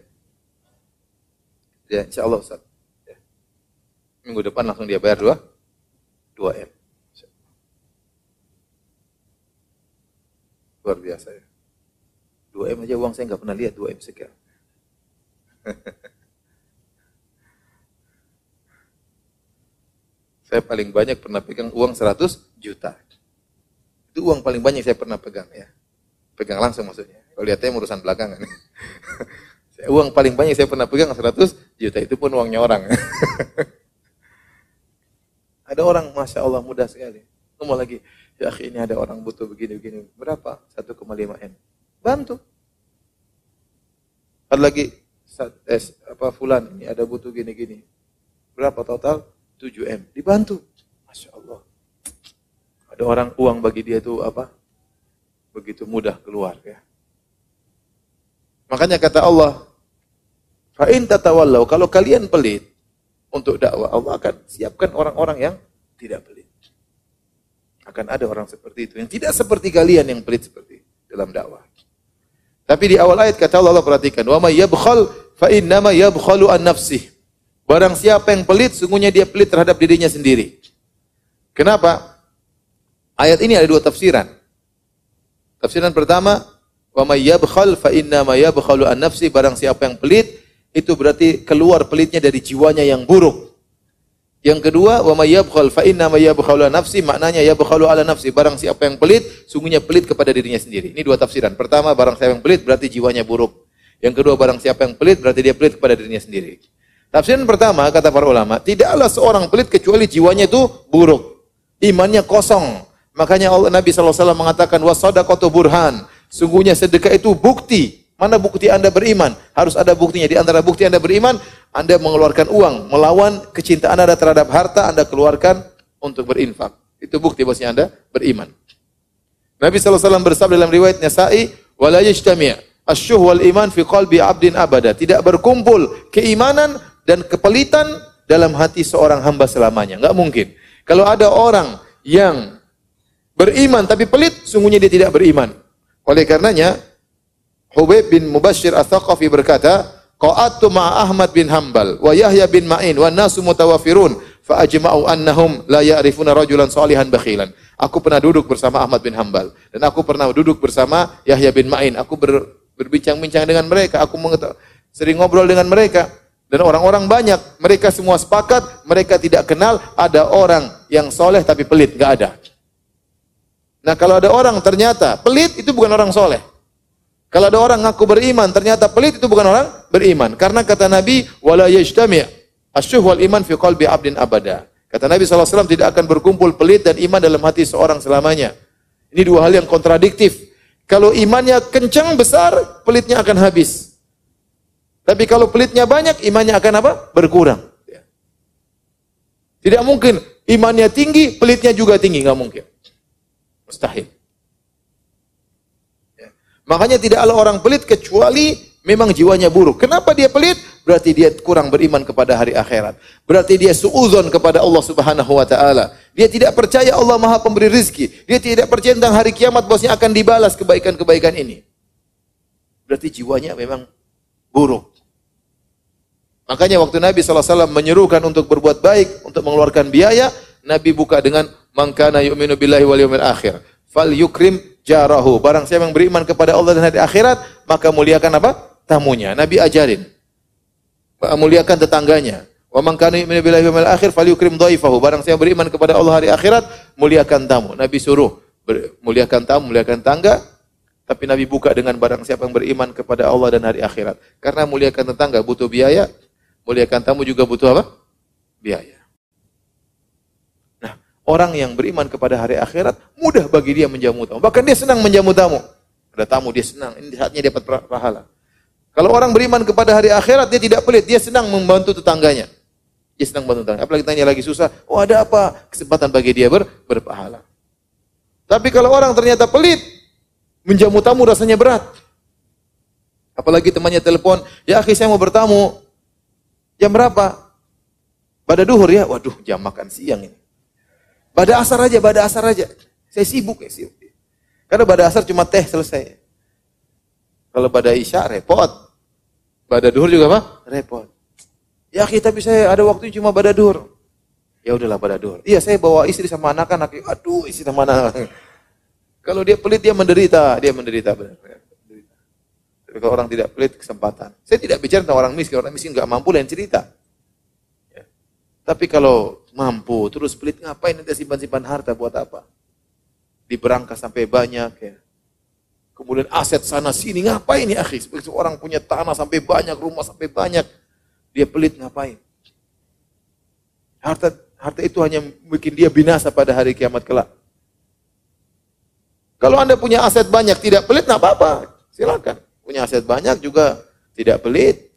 [SPEAKER 1] Ya insya Allah Ustaz. Minggu depan langsung dia bayar dua, dua M. Luar biasa ya. Dua M aja uang saya nggak pernah lihat dua M sekian. (laughs) saya paling banyak pernah pegang uang 100 juta. Itu uang paling banyak saya pernah pegang ya. Pegang langsung maksudnya. Kalau lihatnya urusan belakangan. (laughs) uang paling banyak saya pernah pegang 100 juta. Itu pun uangnya orang. (laughs) Ada orang, Masya Allah, mudah sekali. Ngomong lagi, ya ini ada orang butuh begini-begini. Berapa? 1,5 M. Bantu. Ada lagi, eh, apa fulan ini ada butuh gini-gini. Berapa total? 7 M. Dibantu. Masya Allah. Ada orang uang bagi dia itu apa? Begitu mudah keluar ya. Makanya kata Allah, Fa'in tatawallau, kalau kalian pelit, untuk dakwah, Allah akan siapkan orang-orang yang tidak pelit. Akan ada orang seperti itu yang tidak seperti kalian yang pelit seperti dalam dakwah. Tapi di awal ayat kata Allah, Allah perhatikan, "Wa may yabkhal fa innama yabkhalu an nafsih." Barang siapa yang pelit, sungguhnya dia pelit terhadap dirinya sendiri. Kenapa? Ayat ini ada dua tafsiran. Tafsiran pertama, "Wa may yabkhal fa innama yabkhalu an nafsi." Barang siapa yang pelit, itu berarti keluar pelitnya dari jiwanya yang buruk. Yang kedua, wa may yabkhal fa inna may yabkhalu nafsi, maknanya yabkhalu ala nafsi. Barang siapa yang pelit, sungguhnya pelit kepada dirinya sendiri. Ini dua tafsiran. Pertama, barang siapa yang pelit berarti jiwanya buruk. Yang kedua, barang siapa yang pelit berarti dia pelit kepada dirinya sendiri. Tafsiran pertama, kata para ulama, tidaklah seorang pelit kecuali jiwanya itu buruk. Imannya kosong. Makanya Allah Nabi SAW mengatakan, wasadaqatu burhan. Sungguhnya sedekah itu bukti Mana bukti Anda beriman? Harus ada buktinya. Di antara bukti Anda beriman, Anda mengeluarkan uang, melawan kecintaan Anda terhadap harta, Anda keluarkan untuk berinfak. Itu bukti bahwasanya Anda beriman. Nabi SAW bersabda dalam riwayat Nasa'i, "Wala yajtami' asyuh wal iman fi qalbi 'abdin abada." Tidak berkumpul keimanan dan kepelitan dalam hati seorang hamba selamanya. Enggak mungkin. Kalau ada orang yang beriman tapi pelit, sungguhnya dia tidak beriman. Oleh karenanya, Hubayb bin Mubashir Ats-Tsaqafi berkata, Qa'attu ma'a Ahmad bin Hambal wa Yahya bin Ma'in wa nasu mutawafirun fa ajma'u annahum la ya'rifuna rajulan salihan bakhilan. Aku pernah duduk bersama Ahmad bin Hambal dan aku pernah duduk bersama Yahya bin Ma'in. Aku ber, berbincang-bincang dengan mereka, aku sering ngobrol dengan mereka dan orang-orang banyak, mereka semua sepakat, mereka tidak kenal ada orang yang soleh tapi pelit, nggak ada. Nah kalau ada orang ternyata pelit itu bukan orang soleh. Kalau ada orang ngaku beriman, ternyata pelit itu bukan orang beriman. Karena kata Nabi, wala yajtami' asyuh wal iman fi qalbi abdin abada. Kata Nabi SAW tidak akan berkumpul pelit dan iman dalam hati seorang selamanya. Ini dua hal yang kontradiktif. Kalau imannya kencang besar, pelitnya akan habis. Tapi kalau pelitnya banyak, imannya akan apa? Berkurang. Tidak mungkin imannya tinggi, pelitnya juga tinggi, nggak mungkin. Mustahil. Makanya tidak ada orang pelit kecuali memang jiwanya buruk. Kenapa dia pelit? Berarti dia kurang beriman kepada hari akhirat. Berarti dia suuzon kepada Allah Subhanahu wa taala. Dia tidak percaya Allah Maha Pemberi rizki. Dia tidak percaya tentang hari kiamat bosnya akan dibalas kebaikan-kebaikan ini. Berarti jiwanya memang buruk. Makanya waktu Nabi SAW menyerukan untuk berbuat baik, untuk mengeluarkan biaya, Nabi buka dengan mangkana yu'minu billahi wal yawmil akhir. Fal yukrim jarahu. Barang siapa yang beriman kepada Allah dan hari akhirat, maka muliakan apa? Tamunya. Nabi ajarin. Muliakan tetangganya. Wa man kana yu'minu billahi wal akhir falyukrim dhaifahu. Barang siapa beriman kepada Allah hari akhirat, muliakan tamu. Nabi suruh muliakan tamu, muliakan tangga, tapi Nabi buka dengan barang siapa yang beriman kepada Allah dan hari akhirat. Karena muliakan tetangga butuh biaya, muliakan tamu juga butuh apa? Biaya. Orang yang beriman kepada hari akhirat, mudah bagi dia menjamu tamu. Bahkan dia senang menjamu tamu. Ada tamu, dia senang. Ini saatnya dia dapat pahala. Kalau orang beriman kepada hari akhirat, dia tidak pelit. Dia senang membantu tetangganya. Dia senang membantu tetangganya. Apalagi tanya lagi susah. Oh ada apa? Kesempatan bagi dia ber, berpahala. Tapi kalau orang ternyata pelit, menjamu tamu rasanya berat. Apalagi temannya telepon, ya akhirnya saya mau bertamu. Jam berapa? Pada duhur ya, waduh jam makan siang ini. Pada asar aja, pada asar aja. Saya sibuk ya, sibuk. Karena pada asar cuma teh selesai. Kalau pada isya repot. Pada duhur juga apa? Repot. Ya kita bisa ada waktu cuma pada duhur. Ya udahlah pada duhur. Iya saya bawa istri sama anak-anak. Aduh istri sama anak. Kalau dia pelit dia menderita, dia menderita benar. Tapi kalau orang tidak pelit kesempatan. Saya tidak bicara tentang orang miskin, orang miskin nggak mampu lain cerita. Tapi kalau mampu, terus pelit ngapain nanti simpan-simpan harta buat apa? Di berangkas sampai banyak ya. Kemudian aset sana sini ngapain ya akhi? Seperti orang punya tanah sampai banyak, rumah sampai banyak. Dia pelit ngapain? Harta harta itu hanya bikin dia binasa pada hari kiamat kelak. Kalau Anda punya aset banyak tidak pelit, nggak apa-apa. Silakan. Punya aset banyak juga tidak pelit.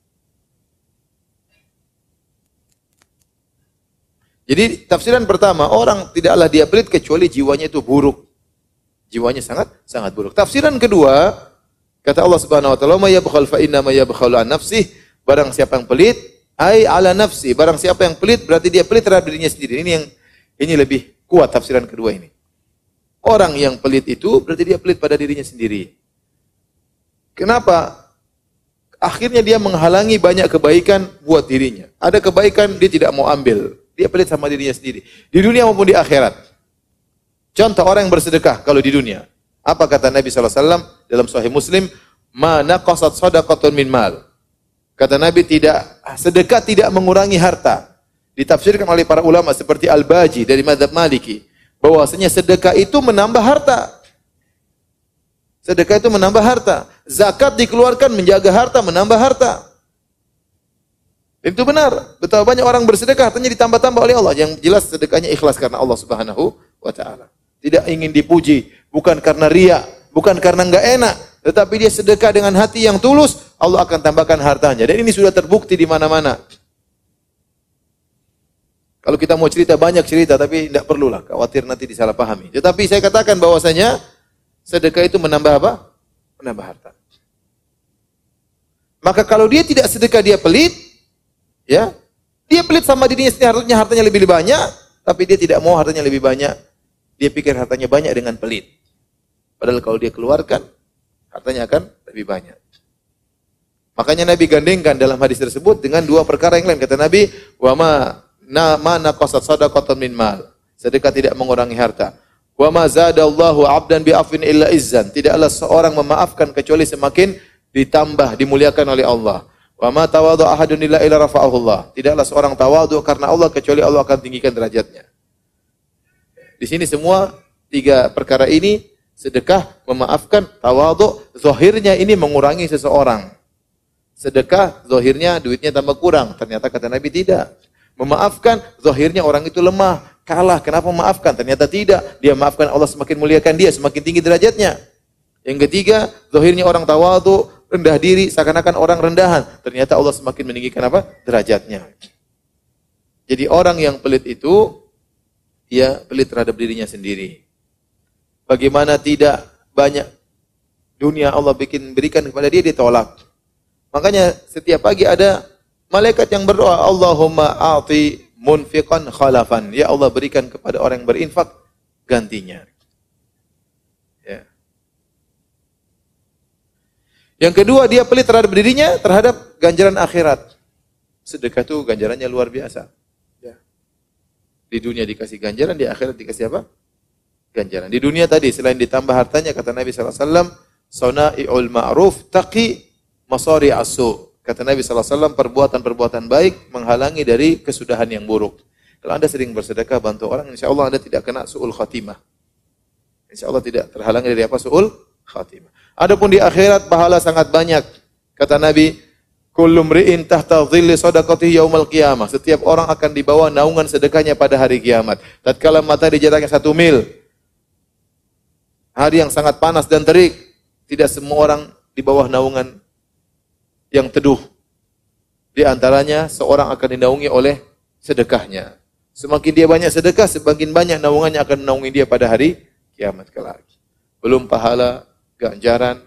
[SPEAKER 1] Jadi tafsiran pertama, orang tidaklah dia pelit kecuali jiwanya itu buruk. Jiwanya sangat sangat buruk. Tafsiran kedua, kata Allah Subhanahu wa taala, "Ma yabkhal fa inna ma yabkhalu an nafsih." Barang siapa yang pelit, ai ala nafsi. Barang siapa yang pelit berarti dia pelit terhadap dirinya sendiri. Ini yang ini lebih kuat tafsiran kedua ini. Orang yang pelit itu berarti dia pelit pada dirinya sendiri. Kenapa? Akhirnya dia menghalangi banyak kebaikan buat dirinya. Ada kebaikan dia tidak mau ambil. Dia pelit sama dirinya sendiri. Di dunia maupun di akhirat. Contoh orang yang bersedekah kalau di dunia. Apa kata Nabi SAW dalam Sahih Muslim? Mana qasat sadaqatun min mal. Kata Nabi tidak sedekah tidak mengurangi harta. Ditafsirkan oleh para ulama seperti Al-Baji dari Madhab Maliki bahwasanya sedekah itu menambah harta. Sedekah itu menambah harta. Zakat dikeluarkan menjaga harta, menambah harta. Itu benar. Betapa banyak orang bersedekah ternyata ditambah-tambah oleh Allah. Yang jelas sedekahnya ikhlas karena Allah Subhanahu wa taala. Tidak ingin dipuji, bukan karena ria, bukan karena enggak enak, tetapi dia sedekah dengan hati yang tulus, Allah akan tambahkan hartanya. Dan ini sudah terbukti di mana-mana. Kalau kita mau cerita banyak cerita, tapi tidak perlulah, khawatir nanti disalahpahami. Tetapi saya katakan bahwasanya sedekah itu menambah apa? Menambah harta. Maka kalau dia tidak sedekah dia pelit, ya, dia pelit sama dirinya sendiri hartanya hartanya lebih banyak, tapi dia tidak mau hartanya lebih banyak. Dia pikir hartanya banyak dengan pelit. Padahal kalau dia keluarkan, hartanya akan lebih banyak. Makanya Nabi gandengkan dalam hadis tersebut dengan dua perkara yang lain. Kata Nabi, wa ma na mana qasat sadaqatan min mal. Sedekah tidak mengurangi harta. Wa ma zadallahu 'abdan bi afin illa izzan. Tidaklah seorang memaafkan kecuali semakin ditambah dimuliakan oleh Allah. Wa ma tawadu ahadun illa ila rafa'ahullah. Tidaklah seorang tawadu karena Allah kecuali Allah akan tinggikan derajatnya. Di sini semua tiga perkara ini sedekah, memaafkan, tawadu, zahirnya ini mengurangi seseorang. Sedekah, zahirnya duitnya tambah kurang. Ternyata kata Nabi tidak. Memaafkan, zahirnya orang itu lemah, kalah. Kenapa memaafkan? Ternyata tidak. Dia maafkan Allah semakin muliakan dia, semakin tinggi derajatnya. Yang ketiga, zahirnya orang tawadu, rendah diri, seakan-akan orang rendahan. Ternyata Allah semakin meninggikan apa? Derajatnya. Jadi orang yang pelit itu, dia pelit terhadap dirinya sendiri. Bagaimana tidak banyak dunia Allah bikin berikan kepada dia ditolak. Makanya setiap pagi ada Malaikat yang berdoa, Allahumma a'ti munfiqan khalafan. Ya Allah berikan kepada orang yang berinfak gantinya. Ya. Yang kedua, dia pelit terhadap dirinya terhadap ganjaran akhirat. Sedekah itu ganjarannya luar biasa. Ya. Di dunia dikasih ganjaran, di akhirat dikasih apa? Ganjaran. Di dunia tadi selain ditambah hartanya kata Nabi SAW, Sona'i'ul ma'ruf taqi masari asu. Kata Nabi SAW, perbuatan-perbuatan baik menghalangi dari kesudahan yang buruk. Kalau Anda sering bersedekah, bantu orang, insya Allah Anda tidak kena su'ul khatimah. Insya Allah tidak terhalangi dari apa? Su'ul khatimah. Adapun di akhirat, pahala sangat banyak. Kata Nabi, Kullu mri'in tahta dhilli sadaqatihi yaumal qiyamah. Setiap orang akan dibawa naungan sedekahnya pada hari kiamat. Tatkala matahari jaraknya satu mil, hari yang sangat panas dan terik, tidak semua orang di bawah naungan yang teduh. Di antaranya seorang akan dinaungi oleh sedekahnya. Semakin dia banyak sedekah, semakin banyak naungannya akan menaungi dia pada hari kiamat kelak. Belum pahala, ganjaran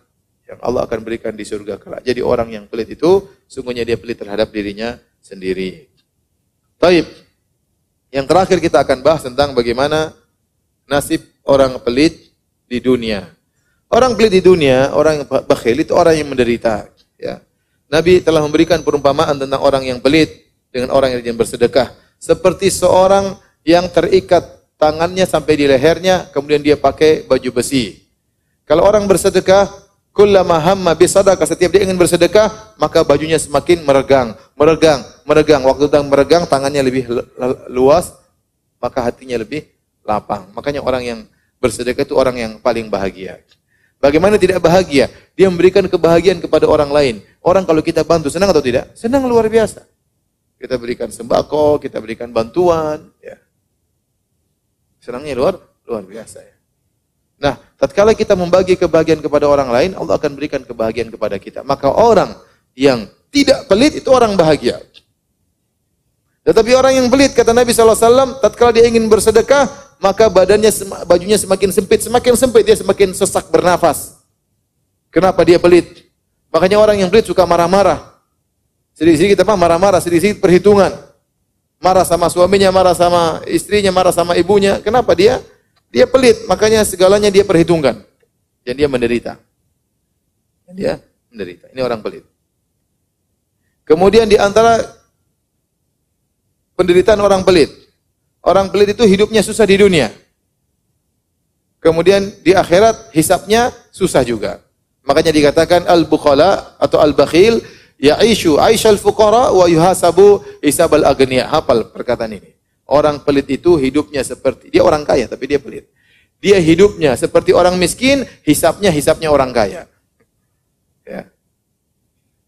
[SPEAKER 1] yang Allah akan berikan di surga kelak. Jadi orang yang pelit itu, sungguhnya dia pelit terhadap dirinya sendiri. Taib. Yang terakhir kita akan bahas tentang bagaimana nasib orang pelit di dunia. Orang pelit di dunia, orang yang bakhil itu orang yang menderita. Ya. Nabi telah memberikan perumpamaan tentang orang yang pelit dengan orang yang bersedekah. Seperti seorang yang terikat tangannya sampai di lehernya, kemudian dia pakai baju besi. Kalau orang bersedekah, kullama hamma bisadaqah, setiap dia ingin bersedekah, maka bajunya semakin meregang, meregang, meregang. Waktu sedang meregang, tangannya lebih luas, maka hatinya lebih lapang. Makanya orang yang bersedekah itu orang yang paling bahagia. Bagaimana tidak bahagia? Dia memberikan kebahagiaan kepada orang lain. Orang kalau kita bantu, senang atau tidak? Senang luar biasa. Kita berikan sembako, kita berikan bantuan. Ya. Senangnya luar luar biasa. Ya. Nah, tatkala kita membagi kebahagiaan kepada orang lain, Allah akan berikan kebahagiaan kepada kita. Maka orang yang tidak pelit itu orang bahagia. Tetapi orang yang pelit, kata Nabi SAW, tatkala dia ingin bersedekah, maka badannya, bajunya semakin sempit, semakin sempit dia semakin sesak bernafas. Kenapa dia pelit? Makanya orang yang pelit suka marah-marah. Sedikit-sedikit apa? Marah-marah, sedikit-sedikit perhitungan. Marah sama suaminya, marah sama istrinya, marah sama ibunya. Kenapa dia? Dia pelit, makanya segalanya dia perhitungkan. Dan dia menderita. Dia menderita. Ini orang pelit. Kemudian di antara penderitaan orang pelit. Orang pelit itu hidupnya susah di dunia. Kemudian di akhirat hisapnya susah juga. Makanya dikatakan al-bukhala atau al-bakhil ya'ishu aisyal fuqara wa yuhasabu hisabal agniya. Hafal perkataan ini. Orang pelit itu hidupnya seperti dia orang kaya tapi dia pelit. Dia hidupnya seperti orang miskin, hisapnya hisapnya orang kaya. Ya.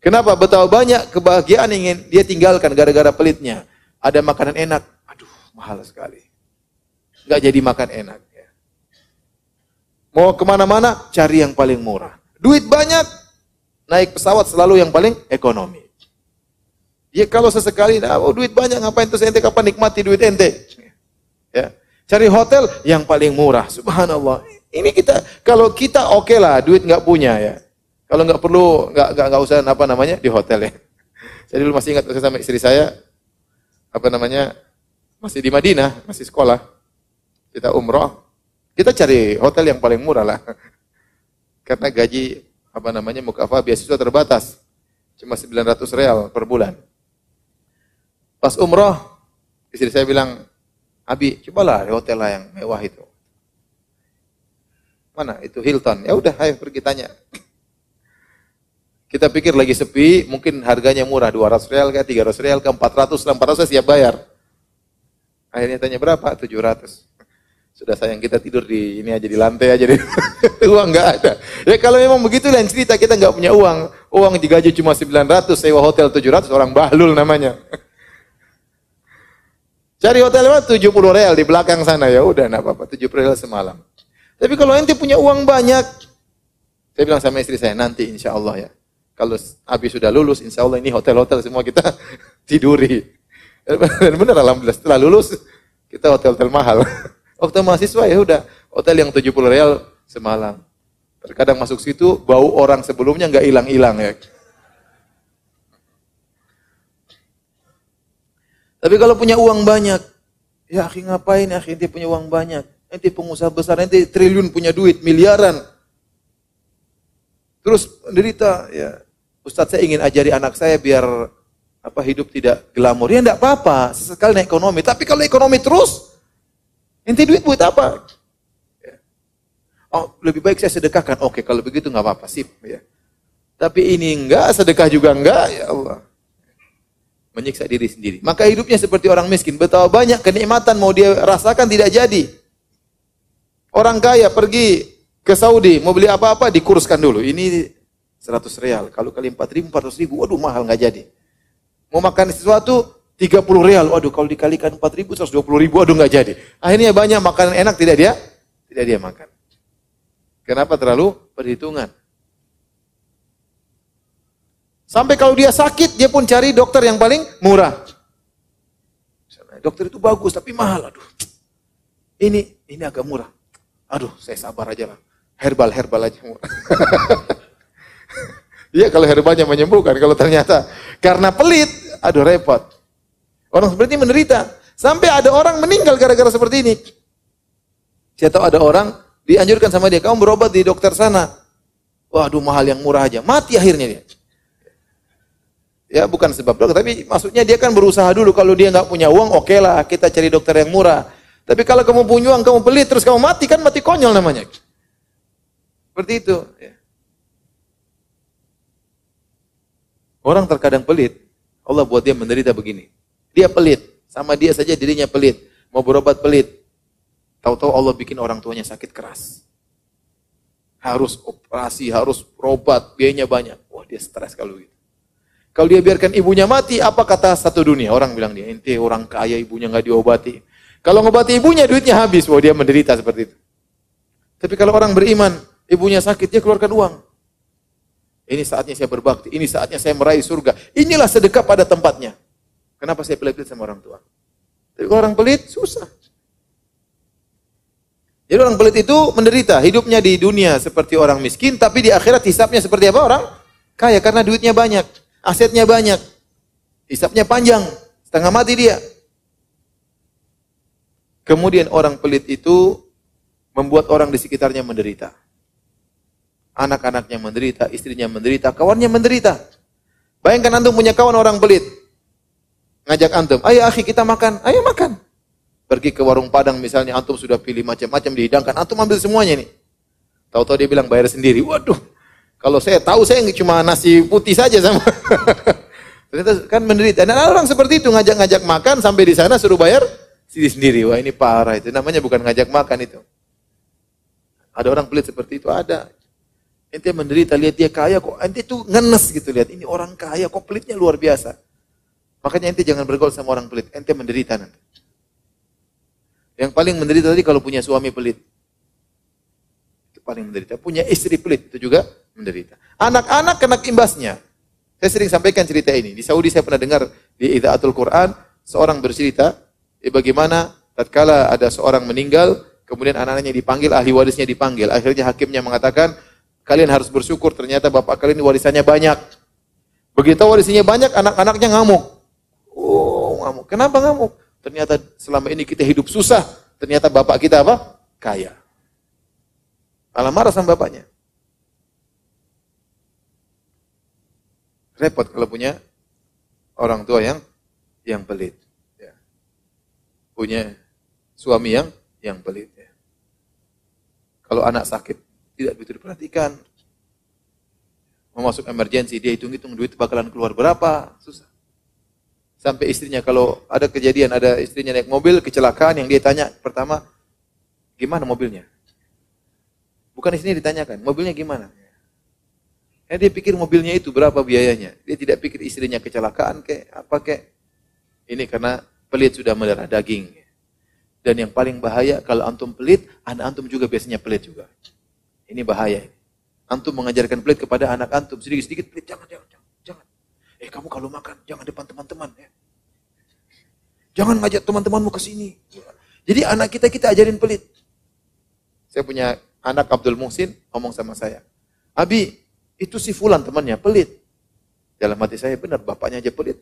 [SPEAKER 1] Kenapa? Betapa banyak kebahagiaan ingin dia tinggalkan gara-gara pelitnya. Ada makanan enak, aduh mahal sekali. Enggak jadi makan enak. Ya. Mau ke mana-mana, cari yang paling murah. Duit banyak, naik pesawat selalu yang paling ekonomi. Ya kalau sesekali, nah, oh, duit banyak ngapain terus ente kapan nikmati duit ente? Ya. Cari hotel yang paling murah. Subhanallah. Ini kita kalau kita oke okay lah, duit nggak punya ya. Kalau nggak perlu nggak nggak nggak usah apa namanya di hotel ya. (laughs) Saya dulu masih ingat saya sama istri saya apa namanya masih di Madinah, masih sekolah. Kita umroh, kita cari hotel yang paling murah lah. (laughs) Karena gaji apa namanya mukafa beasiswa terbatas. Cuma 900 real per bulan. Pas umroh, istri saya bilang, Abi, cobalah hotel lah yang mewah itu. Mana? Itu Hilton. Ya udah, ayo pergi tanya. Kita pikir lagi sepi, mungkin harganya murah, 200 real kayak 300 real ke 400, 400 siap bayar. Akhirnya tanya berapa? 700. Sudah sayang kita tidur di ini aja di lantai aja di (laughs) uang nggak ada. Ya kalau memang begitu lain cerita kita nggak punya uang. Uang digaji cuma 900, sewa hotel 700, orang bahlul namanya. Cari hotel apa? 70 real di belakang sana. Ya udah, enggak apa-apa. 70 real semalam. Tapi kalau ente punya uang banyak, saya bilang sama istri saya, nanti insya Allah ya. Kalau habis sudah lulus, insya Allah ini hotel-hotel semua kita (laughs) tiduri. (laughs) Dan benar Alhamdulillah, setelah lulus, kita hotel-hotel mahal. (laughs) Waktu mahasiswa ya udah, hotel yang 70 real semalam. Terkadang masuk situ, bau orang sebelumnya nggak hilang-hilang ya. Tapi kalau punya uang banyak, ya akhi ngapain ya akhi, ente punya uang banyak. Ente pengusaha besar, ente triliun punya duit, miliaran. Terus menderita, ya Ustadz saya ingin ajari anak saya biar apa hidup tidak glamor. Ya enggak apa-apa, sesekali naik ekonomi. Tapi kalau ekonomi terus, ente duit buat apa? Ya. Oh, lebih baik saya sedekahkan. Oke, kalau begitu nggak apa-apa, sip. Ya. Tapi ini enggak, sedekah juga enggak, ya Allah menyiksa diri sendiri. Maka hidupnya seperti orang miskin. Betapa banyak kenikmatan mau dia rasakan tidak jadi. Orang kaya pergi ke Saudi, mau beli apa-apa dikurskan dulu. Ini 100 real. Kalau kali 4 ribu, 400 ribu, waduh mahal nggak jadi. Mau makan sesuatu, 30 real. Waduh kalau dikalikan 4 ribu, 120 ribu, waduh nggak jadi. Akhirnya banyak makanan enak tidak dia? Tidak dia makan. Kenapa terlalu perhitungan? Sampai kalau dia sakit, dia pun cari dokter yang paling murah. Dokter itu bagus, tapi mahal. Aduh, ini ini agak murah. Aduh, saya sabar aja lah. Herbal, herbal aja. (laughs) Iya kalau herbalnya menyembuhkan. Kalau ternyata karena pelit, aduh repot. Orang seperti ini menderita. Sampai ada orang meninggal gara-gara seperti ini. Saya tahu ada orang dianjurkan sama dia, kamu berobat di dokter sana. Waduh mahal yang murah aja. Mati akhirnya dia. Ya bukan sebab dokter, tapi maksudnya dia kan berusaha dulu. Kalau dia nggak punya uang, oke okay lah kita cari dokter yang murah. Tapi kalau kamu punya uang, kamu beli terus kamu mati kan mati konyol namanya. Seperti itu. Ya. Orang terkadang pelit. Allah buat dia menderita begini. Dia pelit. Sama dia saja dirinya pelit. Mau berobat pelit. Tahu-tahu Allah bikin orang tuanya sakit keras. Harus operasi, harus berobat, biayanya banyak. Wah dia stres kalau gitu. Kalau dia biarkan ibunya mati, apa kata satu dunia? Orang bilang dia, ente orang kaya ibunya nggak diobati. Kalau ngobati ibunya duitnya habis, bahwa dia menderita seperti itu. Tapi kalau orang beriman, ibunya sakit, dia keluarkan uang. Ini saatnya saya berbakti, ini saatnya saya meraih surga. Inilah sedekah pada tempatnya. Kenapa saya pelit-pelit sama orang tua? Tapi kalau orang pelit, susah. Jadi orang pelit itu menderita. Hidupnya di dunia seperti orang miskin, tapi di akhirat hisapnya seperti apa? Orang kaya karena duitnya banyak asetnya banyak, hisapnya panjang, setengah mati dia. Kemudian orang pelit itu membuat orang di sekitarnya menderita. Anak-anaknya menderita, istrinya menderita, kawannya menderita. Bayangkan antum punya kawan orang pelit. Ngajak antum, ayo akhi kita makan, ayo makan. Pergi ke warung Padang misalnya, antum sudah pilih macam-macam dihidangkan, antum ambil semuanya nih. Tahu-tahu dia bilang bayar sendiri. Waduh, kalau saya tahu saya cuma nasi putih saja sama. (laughs) Ternyata kan menderita. Dan orang seperti itu ngajak-ngajak makan sampai di sana suruh bayar sendiri sendiri. Wah ini parah itu. Namanya bukan ngajak makan itu. Ada orang pelit seperti itu ada. Ente menderita lihat dia kaya kok. Ente tuh ngenes gitu lihat. Ini orang kaya kok pelitnya luar biasa. Makanya ente jangan bergaul sama orang pelit. Ente menderita nanti. Yang paling menderita tadi kalau punya suami pelit. Itu paling menderita. Punya istri pelit itu juga menderita. Anak-anak kena imbasnya. Saya sering sampaikan cerita ini. Di Saudi saya pernah dengar di Idaatul Quran, seorang bercerita, eh, bagaimana tatkala ada seorang meninggal, kemudian anak-anaknya dipanggil, ahli warisnya dipanggil. Akhirnya hakimnya mengatakan, kalian harus bersyukur, ternyata bapak kalian warisannya banyak. Begitu warisannya banyak, anak-anaknya ngamuk. Oh, ngamuk. Kenapa ngamuk? Ternyata selama ini kita hidup susah, ternyata bapak kita apa? Kaya. Malah marah sama bapaknya. Repot kalau punya orang tua yang yang pelit. Ya. Punya suami yang yang pelit. Ya. Kalau anak sakit tidak begitu diperhatikan, mau masuk emergensi dia hitung-hitung duit bakalan keluar berapa, susah. Sampai istrinya kalau ada kejadian ada istrinya naik mobil kecelakaan yang dia tanya pertama gimana mobilnya? Bukan istrinya ditanyakan, mobilnya gimana? Ya, dia pikir mobilnya itu berapa biayanya. Dia tidak pikir istrinya kecelakaan kayak apa kayak. Ini karena pelit sudah mendarah daging. Dan yang paling bahaya kalau antum pelit, anak antum juga biasanya pelit juga. Ini bahaya. Antum mengajarkan pelit kepada anak antum sedikit-sedikit pelit, jangan, jangan, jangan, jangan. Eh kamu kalau makan jangan depan teman-teman ya. Jangan ngajak teman-temanmu ke sini. Jadi anak kita kita ajarin pelit. Saya punya anak Abdul Muhsin ngomong sama saya. Abi, itu si fulan temannya, pelit. Dalam hati saya, benar, bapaknya aja pelit.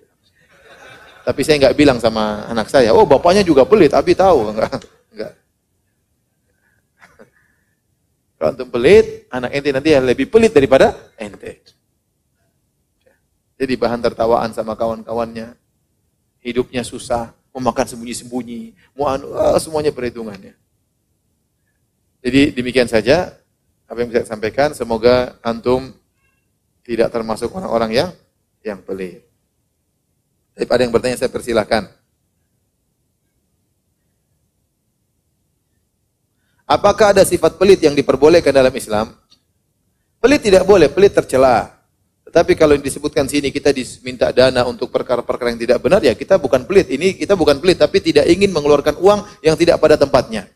[SPEAKER 1] Tapi saya nggak bilang sama anak saya, oh bapaknya juga pelit, Abi tahu. Enggak. enggak. Kalau untuk pelit, anak ente nanti lebih pelit daripada ente. Jadi bahan tertawaan sama kawan-kawannya. Hidupnya susah, mau makan sembunyi-sembunyi, mau anu, oh, semuanya perhitungannya. Jadi demikian saja apa yang bisa saya sampaikan. Semoga antum tidak termasuk orang-orang yang yang pelit. Tapi ada yang bertanya, saya persilahkan. Apakah ada sifat pelit yang diperbolehkan dalam Islam? Pelit tidak boleh, pelit tercela. Tetapi kalau yang disebutkan sini kita diminta dana untuk perkara-perkara yang tidak benar, ya kita bukan pelit. Ini kita bukan pelit, tapi tidak ingin mengeluarkan uang yang tidak pada tempatnya.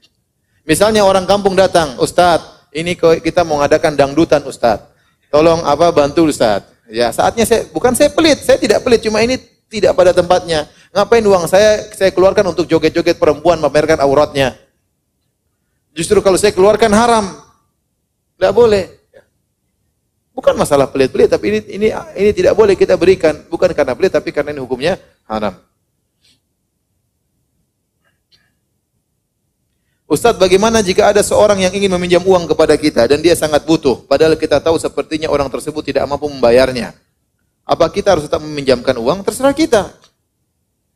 [SPEAKER 1] Misalnya orang kampung datang, Ustadz, ini kita mau mengadakan dangdutan Ustadz. Tolong apa bantu Ustaz. Ya, saatnya saya bukan saya pelit, saya tidak pelit, cuma ini tidak pada tempatnya. Ngapain uang saya saya keluarkan untuk joget-joget perempuan memamerkan auratnya? Justru kalau saya keluarkan haram. Tidak boleh. Bukan masalah pelit-pelit, tapi ini ini ini tidak boleh kita berikan, bukan karena pelit tapi karena ini hukumnya haram. Ustadz bagaimana jika ada seorang yang ingin meminjam uang kepada kita dan dia sangat butuh, padahal kita tahu sepertinya orang tersebut tidak mampu membayarnya. Apa kita harus tetap meminjamkan uang? Terserah kita.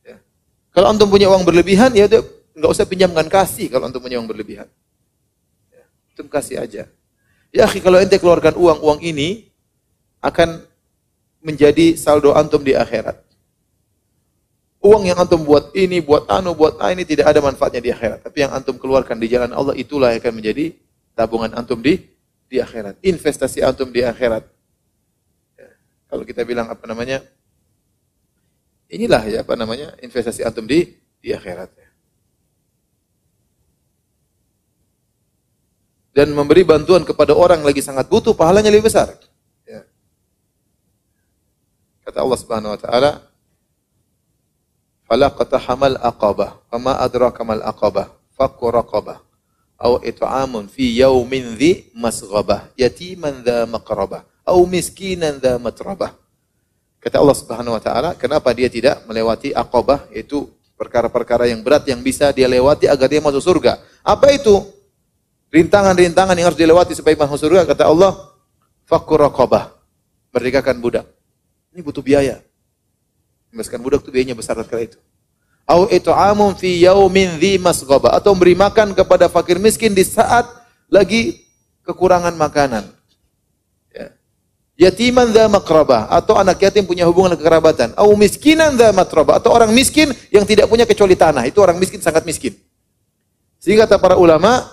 [SPEAKER 1] Ya. Kalau antum punya uang berlebihan, ya nggak usah pinjamkan kasih kalau antum punya uang berlebihan. Ya, kasih aja. Ya, kalau ente keluarkan uang, uang ini akan menjadi saldo antum di akhirat. Uang yang antum buat ini, buat anu, buat ah, ini tidak ada manfaatnya di akhirat. Tapi yang antum keluarkan di jalan Allah itulah yang akan menjadi tabungan antum di di akhirat. Investasi antum di akhirat. Ya. Kalau kita bilang apa namanya? Inilah ya apa namanya? Investasi antum di di akhirat. Ya. Dan memberi bantuan kepada orang lagi sangat butuh, pahalanya lebih besar. Ya. Kata Allah Subhanahu wa taala, falaqatahamal aqabah fama adraka mal aqabah fakku raqabah aw it'amun fi yaumin dhi masghabah yatiman dha maqrabah aw miskinan dha matrabah kata Allah Subhanahu wa taala kenapa dia tidak melewati aqabah yaitu perkara-perkara yang berat yang bisa dia lewati agar dia masuk surga. Apa itu? Rintangan-rintangan yang harus dilewati supaya masuk surga kata Allah fakku raqabah merdekakan budak. Ini butuh biaya Membebaskan budak itu biayanya besar kali itu. Au it'amun fi yaumin dhi masghaba atau memberi makan kepada fakir miskin di saat lagi kekurangan makanan. Ya. Yatiman dha makrabah atau anak yatim punya hubungan kekerabatan. Au miskinan dha matrabah atau orang miskin yang tidak punya kecuali tanah. Itu orang miskin sangat miskin. Sehingga kata para ulama,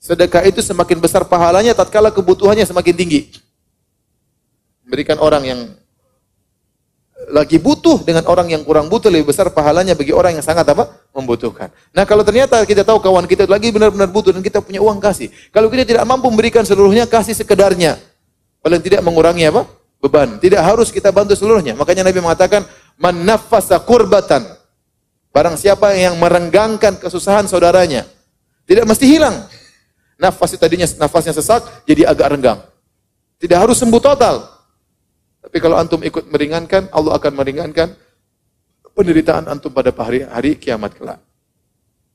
[SPEAKER 1] sedekah itu semakin besar pahalanya tatkala kebutuhannya semakin tinggi. Memberikan orang yang lagi butuh dengan orang yang kurang butuh lebih besar pahalanya bagi orang yang sangat apa? membutuhkan. Nah, kalau ternyata kita tahu kawan kita lagi benar-benar butuh dan kita punya uang kasih. Kalau kita tidak mampu memberikan seluruhnya, kasih sekedarnya. Paling tidak mengurangi apa? Beban. Tidak harus kita bantu seluruhnya. Makanya Nabi mengatakan, "Man kurbatan." Barang siapa yang merenggangkan kesusahan saudaranya, tidak mesti hilang. Nafas tadinya nafasnya sesak, jadi agak renggang. Tidak harus sembuh total. Tapi kalau antum ikut meringankan, Allah akan meringankan penderitaan antum pada hari, hari kiamat kelak.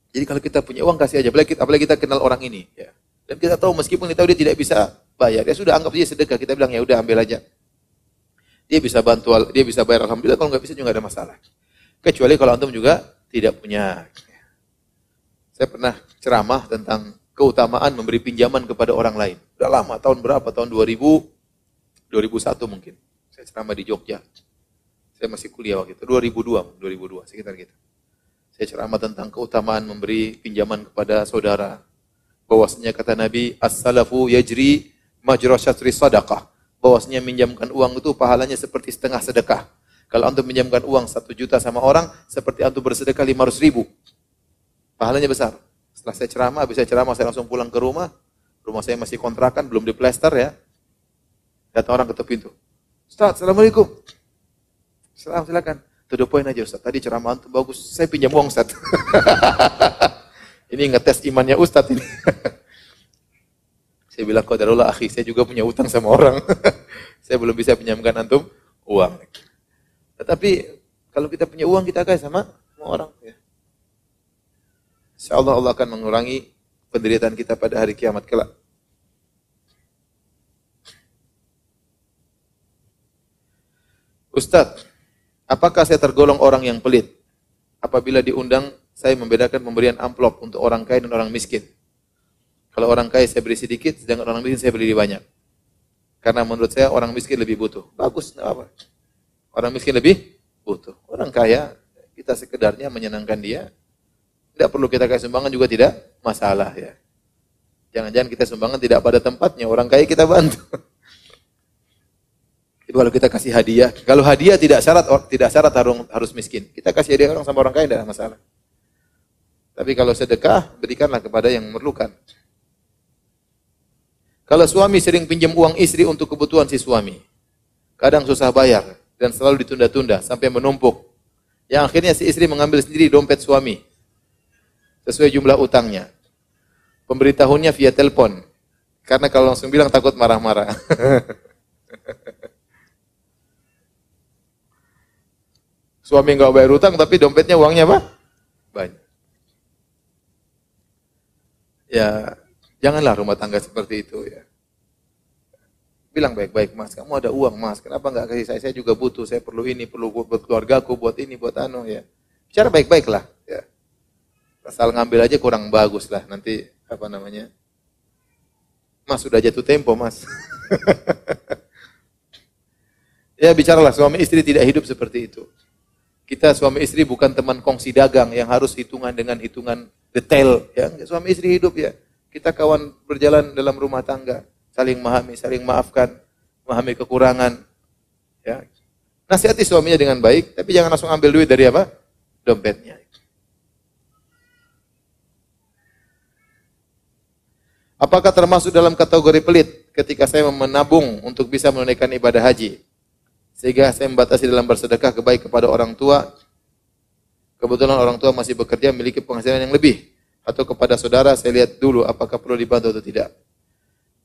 [SPEAKER 1] Jadi kalau kita punya uang kasih aja, apalagi, apalagi kita kenal orang ini. Ya. Dan kita tahu meskipun kita tahu dia tidak bisa bayar, ya sudah anggap dia sedekah. Kita bilang ya udah ambil aja. Dia bisa bantu, dia bisa bayar alhamdulillah. Kalau nggak bisa juga ada masalah. Kecuali kalau antum juga tidak punya. Saya pernah ceramah tentang keutamaan memberi pinjaman kepada orang lain. Udah lama, tahun berapa? Tahun 2000, 2001 mungkin. Saya ceramah di Jogja. Saya masih kuliah waktu itu, 2002, 2002, sekitar gitu. Saya ceramah tentang keutamaan memberi pinjaman kepada saudara. Bahwasanya kata Nabi, As-salafu yajri majra syatri sadaqah. Bahwasanya minjamkan uang itu pahalanya seperti setengah sedekah. Kalau antum minjamkan uang satu juta sama orang, seperti antum bersedekah lima ratus ribu. Pahalanya besar. Setelah saya ceramah, habis saya ceramah, saya langsung pulang ke rumah. Rumah saya masih kontrakan, belum diplester ya. Datang orang ketuk pintu. Ustaz, Assalamualaikum. Salam, silakan. To the point aja Ustaz. Tadi ceramah itu bagus. Saya pinjam uang Ustaz. (laughs) ini ngetes imannya Ustaz ini. (laughs) saya bilang, kau darulah akhi, saya juga punya utang sama orang. (laughs) saya belum bisa pinjamkan antum uang. Tetapi kalau kita punya uang, kita kasih sama, sama orang. Ya. Insya Allah Allah akan mengurangi penderitaan kita pada hari kiamat kelak. Ustadz, apakah saya tergolong orang yang pelit? Apabila diundang, saya membedakan pemberian amplop untuk orang kaya dan orang miskin. Kalau orang kaya saya beri sedikit, sedangkan orang miskin saya beri banyak. Karena menurut saya orang miskin lebih butuh. Bagus, apa? Orang miskin lebih butuh. Orang kaya, kita sekedarnya menyenangkan dia, tidak perlu kita kasih sumbangan juga tidak masalah ya. Jangan-jangan kita sumbangan tidak pada tempatnya, orang kaya kita bantu. (laughs) Itu kalau kita kasih hadiah, kalau hadiah tidak syarat tidak syarat harus, harus miskin. Kita kasih hadiah orang sama orang kaya tidak masalah. Tapi kalau sedekah, berikanlah kepada yang memerlukan. Kalau suami sering pinjam uang istri untuk kebutuhan si suami, kadang susah bayar dan selalu ditunda-tunda sampai menumpuk. Yang akhirnya si istri mengambil sendiri dompet suami sesuai jumlah utangnya. Pemberitahunya via telepon. Karena kalau langsung bilang takut marah-marah. (laughs) Suami nggak bayar utang tapi dompetnya uangnya apa? Banyak. Ya, janganlah rumah tangga seperti itu ya. Bilang baik-baik mas, kamu ada uang mas, kenapa nggak kasih saya? Saya juga butuh, saya perlu ini, perlu buat keluargaku, buat ini, buat anu ya. Bicara baik-baik lah. Ya. Asal ngambil aja kurang bagus lah. Nanti apa namanya? Mas sudah jatuh tempo, Mas. (laughs) ya bicaralah suami istri tidak hidup seperti itu. Kita suami istri bukan teman kongsi dagang yang harus hitungan dengan hitungan detail. Ya, suami istri hidup ya. Kita kawan berjalan dalam rumah tangga, saling memahami, saling maafkan, memahami kekurangan. Ya. Nasihati suaminya dengan baik, tapi jangan langsung ambil duit dari apa? Dompetnya. Apakah termasuk dalam kategori pelit ketika saya menabung untuk bisa menunaikan ibadah haji? Sehingga saya membatasi dalam bersedekah kebaik kepada orang tua. Kebetulan orang tua masih bekerja memiliki penghasilan yang lebih. Atau kepada saudara saya lihat dulu apakah perlu dibantu atau tidak.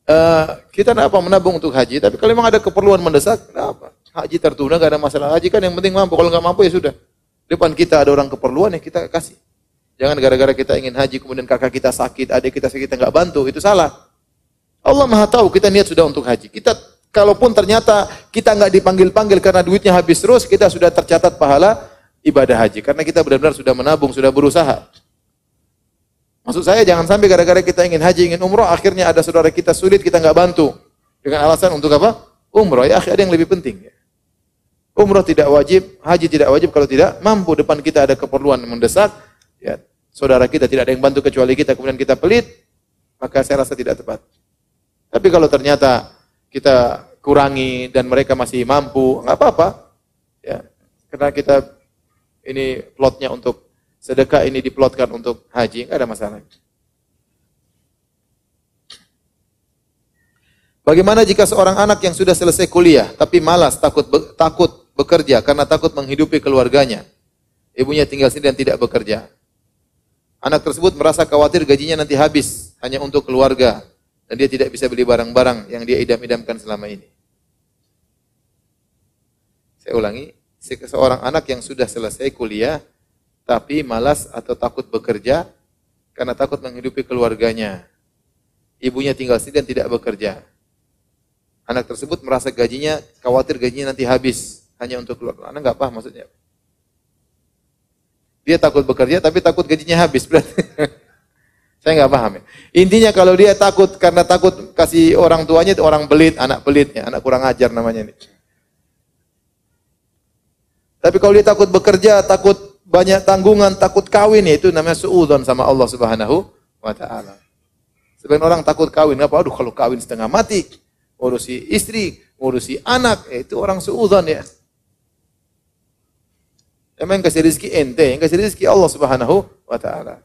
[SPEAKER 1] Uh, kita tidak apa menabung untuk haji, tapi kalau memang ada keperluan mendesak, apa? Haji tertunda, gak ada masalah. Haji kan yang penting mampu. Kalau nggak mampu ya sudah. Depan kita ada orang keperluan ya kita kasih. Jangan gara-gara kita ingin haji kemudian kakak kita sakit, adik kita sakit kita nggak bantu, itu salah. Allah Maha tahu kita niat sudah untuk haji. Kita kalaupun ternyata kita nggak dipanggil-panggil karena duitnya habis terus, kita sudah tercatat pahala ibadah haji karena kita benar-benar sudah menabung, sudah berusaha. Maksud saya jangan sampai gara-gara kita ingin haji, ingin umroh, akhirnya ada saudara kita sulit, kita nggak bantu. Dengan alasan untuk apa? Umroh. Ya, ada yang lebih penting. Umroh tidak wajib, haji tidak wajib kalau tidak mampu. Depan kita ada keperluan mendesak, ya, saudara kita tidak ada yang bantu kecuali kita, kemudian kita pelit, maka saya rasa tidak tepat. Tapi kalau ternyata kita kurangi dan mereka masih mampu, nggak apa-apa. Ya, karena kita ini plotnya untuk sedekah ini diplotkan untuk haji, nggak ada masalah. Bagaimana jika seorang anak yang sudah selesai kuliah tapi malas, takut be, takut bekerja karena takut menghidupi keluarganya? Ibunya tinggal sini dan tidak bekerja. Anak tersebut merasa khawatir gajinya nanti habis hanya untuk keluarga dan dia tidak bisa beli barang-barang yang dia idam-idamkan selama ini. Saya ulangi, seorang anak yang sudah selesai kuliah tapi malas atau takut bekerja karena takut menghidupi keluarganya. Ibunya tinggal sini dan tidak bekerja. Anak tersebut merasa gajinya, khawatir gajinya nanti habis hanya untuk keluar. Anak nggak paham maksudnya. Dia takut bekerja tapi takut gajinya habis berarti. (laughs) Saya nggak paham ya. Intinya kalau dia takut karena takut kasih orang tuanya itu orang belit, anak belit ya, anak kurang ajar namanya ini. Tapi kalau dia takut bekerja, takut banyak tanggungan, takut kawin ya itu namanya suudzon sama Allah Subhanahu wa taala. Sebagian orang takut kawin, apa? Aduh kalau kawin setengah mati, ngurusi istri, ngurusi anak, ya itu orang suudzon ya. Emang kasih rezeki ente, yang kasih rezeki Allah Subhanahu wa taala.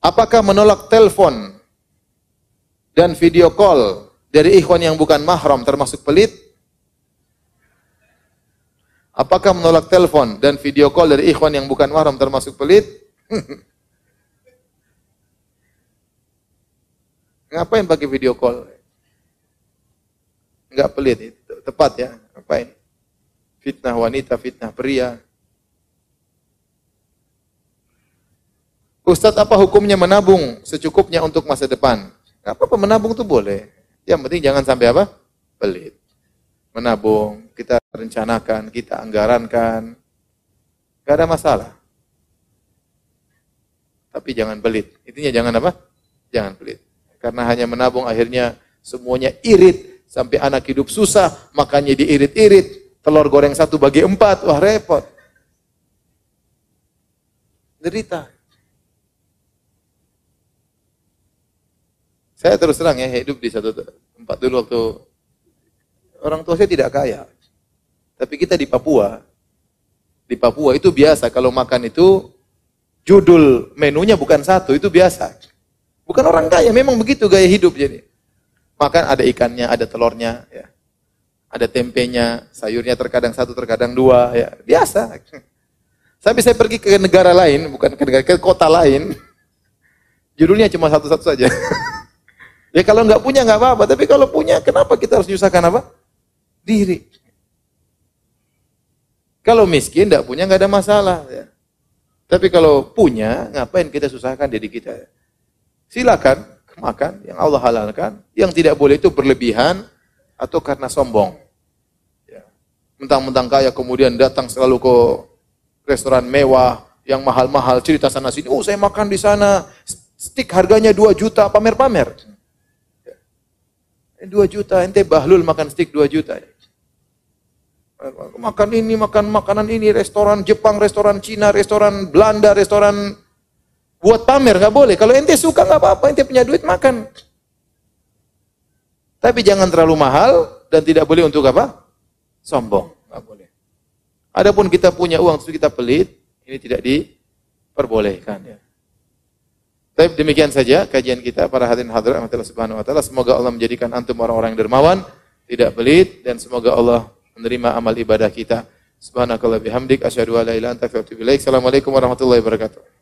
[SPEAKER 1] Apakah menolak telepon dan video call dari ikhwan yang bukan mahram termasuk pelit? Apakah menolak telepon dan video call dari ikhwan yang bukan mahram termasuk pelit? (laughs) Ngapain pakai video call? Enggak pelit, tepat ya. Ngapain? Fitnah wanita, fitnah pria. Ustadz apa hukumnya menabung secukupnya untuk masa depan? Gak apa-apa menabung tuh boleh. Yang penting jangan sampai apa? Pelit. Menabung, kita rencanakan, kita anggarankan. Gak ada masalah. Tapi jangan pelit. Intinya jangan apa? Jangan pelit. Karena hanya menabung akhirnya semuanya irit. Sampai anak hidup susah, makannya diirit-irit. Telur goreng satu bagi empat, wah repot. Derita. Saya terus terang ya, hidup di satu tempat dulu waktu orang tua saya tidak kaya. Tapi kita di Papua, di Papua itu biasa kalau makan itu judul menunya bukan satu, itu biasa. Bukan orang kaya, memang begitu gaya hidup jadi. Makan ada ikannya, ada telurnya, ya. ada tempenya, sayurnya terkadang satu, terkadang dua, ya biasa. Sampai saya pergi ke negara lain, bukan ke negara, ke kota lain, (laughs) judulnya cuma satu-satu saja. (laughs) ya kalau nggak punya nggak apa-apa, tapi kalau punya, kenapa kita harus menyusahkan apa? Diri. Kalau miskin, nggak punya nggak ada masalah. Ya. Tapi kalau punya, ngapain kita susahkan diri kita? Ya? Silakan makan yang Allah halalkan. Yang tidak boleh itu berlebihan atau karena sombong. Ya. Mentang-mentang kaya kemudian datang selalu ke restoran mewah yang mahal-mahal cerita sana sini. Oh saya makan di sana, stick harganya 2 juta, pamer-pamer. Ya. 2 juta, ente bahlul makan stick 2 juta. Makan ini, makan makanan ini, restoran Jepang, restoran Cina, restoran Belanda, restoran Buat pamer nggak boleh. Kalau ente suka nggak apa-apa, ente punya duit makan. Tapi jangan terlalu mahal dan tidak boleh untuk apa? Sombong, nggak boleh. Adapun kita punya uang terus kita pelit, ini tidak diperbolehkan ya. Tapi demikian saja kajian kita para hadirin hadirat Subhanahu wa taala. Semoga Allah menjadikan antum orang-orang yang dermawan, tidak pelit dan semoga Allah menerima amal ibadah kita. Subhanakallah bihamdik asyhadu an la ilaha illa anta astaghfiruka Assalamualaikum warahmatullahi wabarakatuh.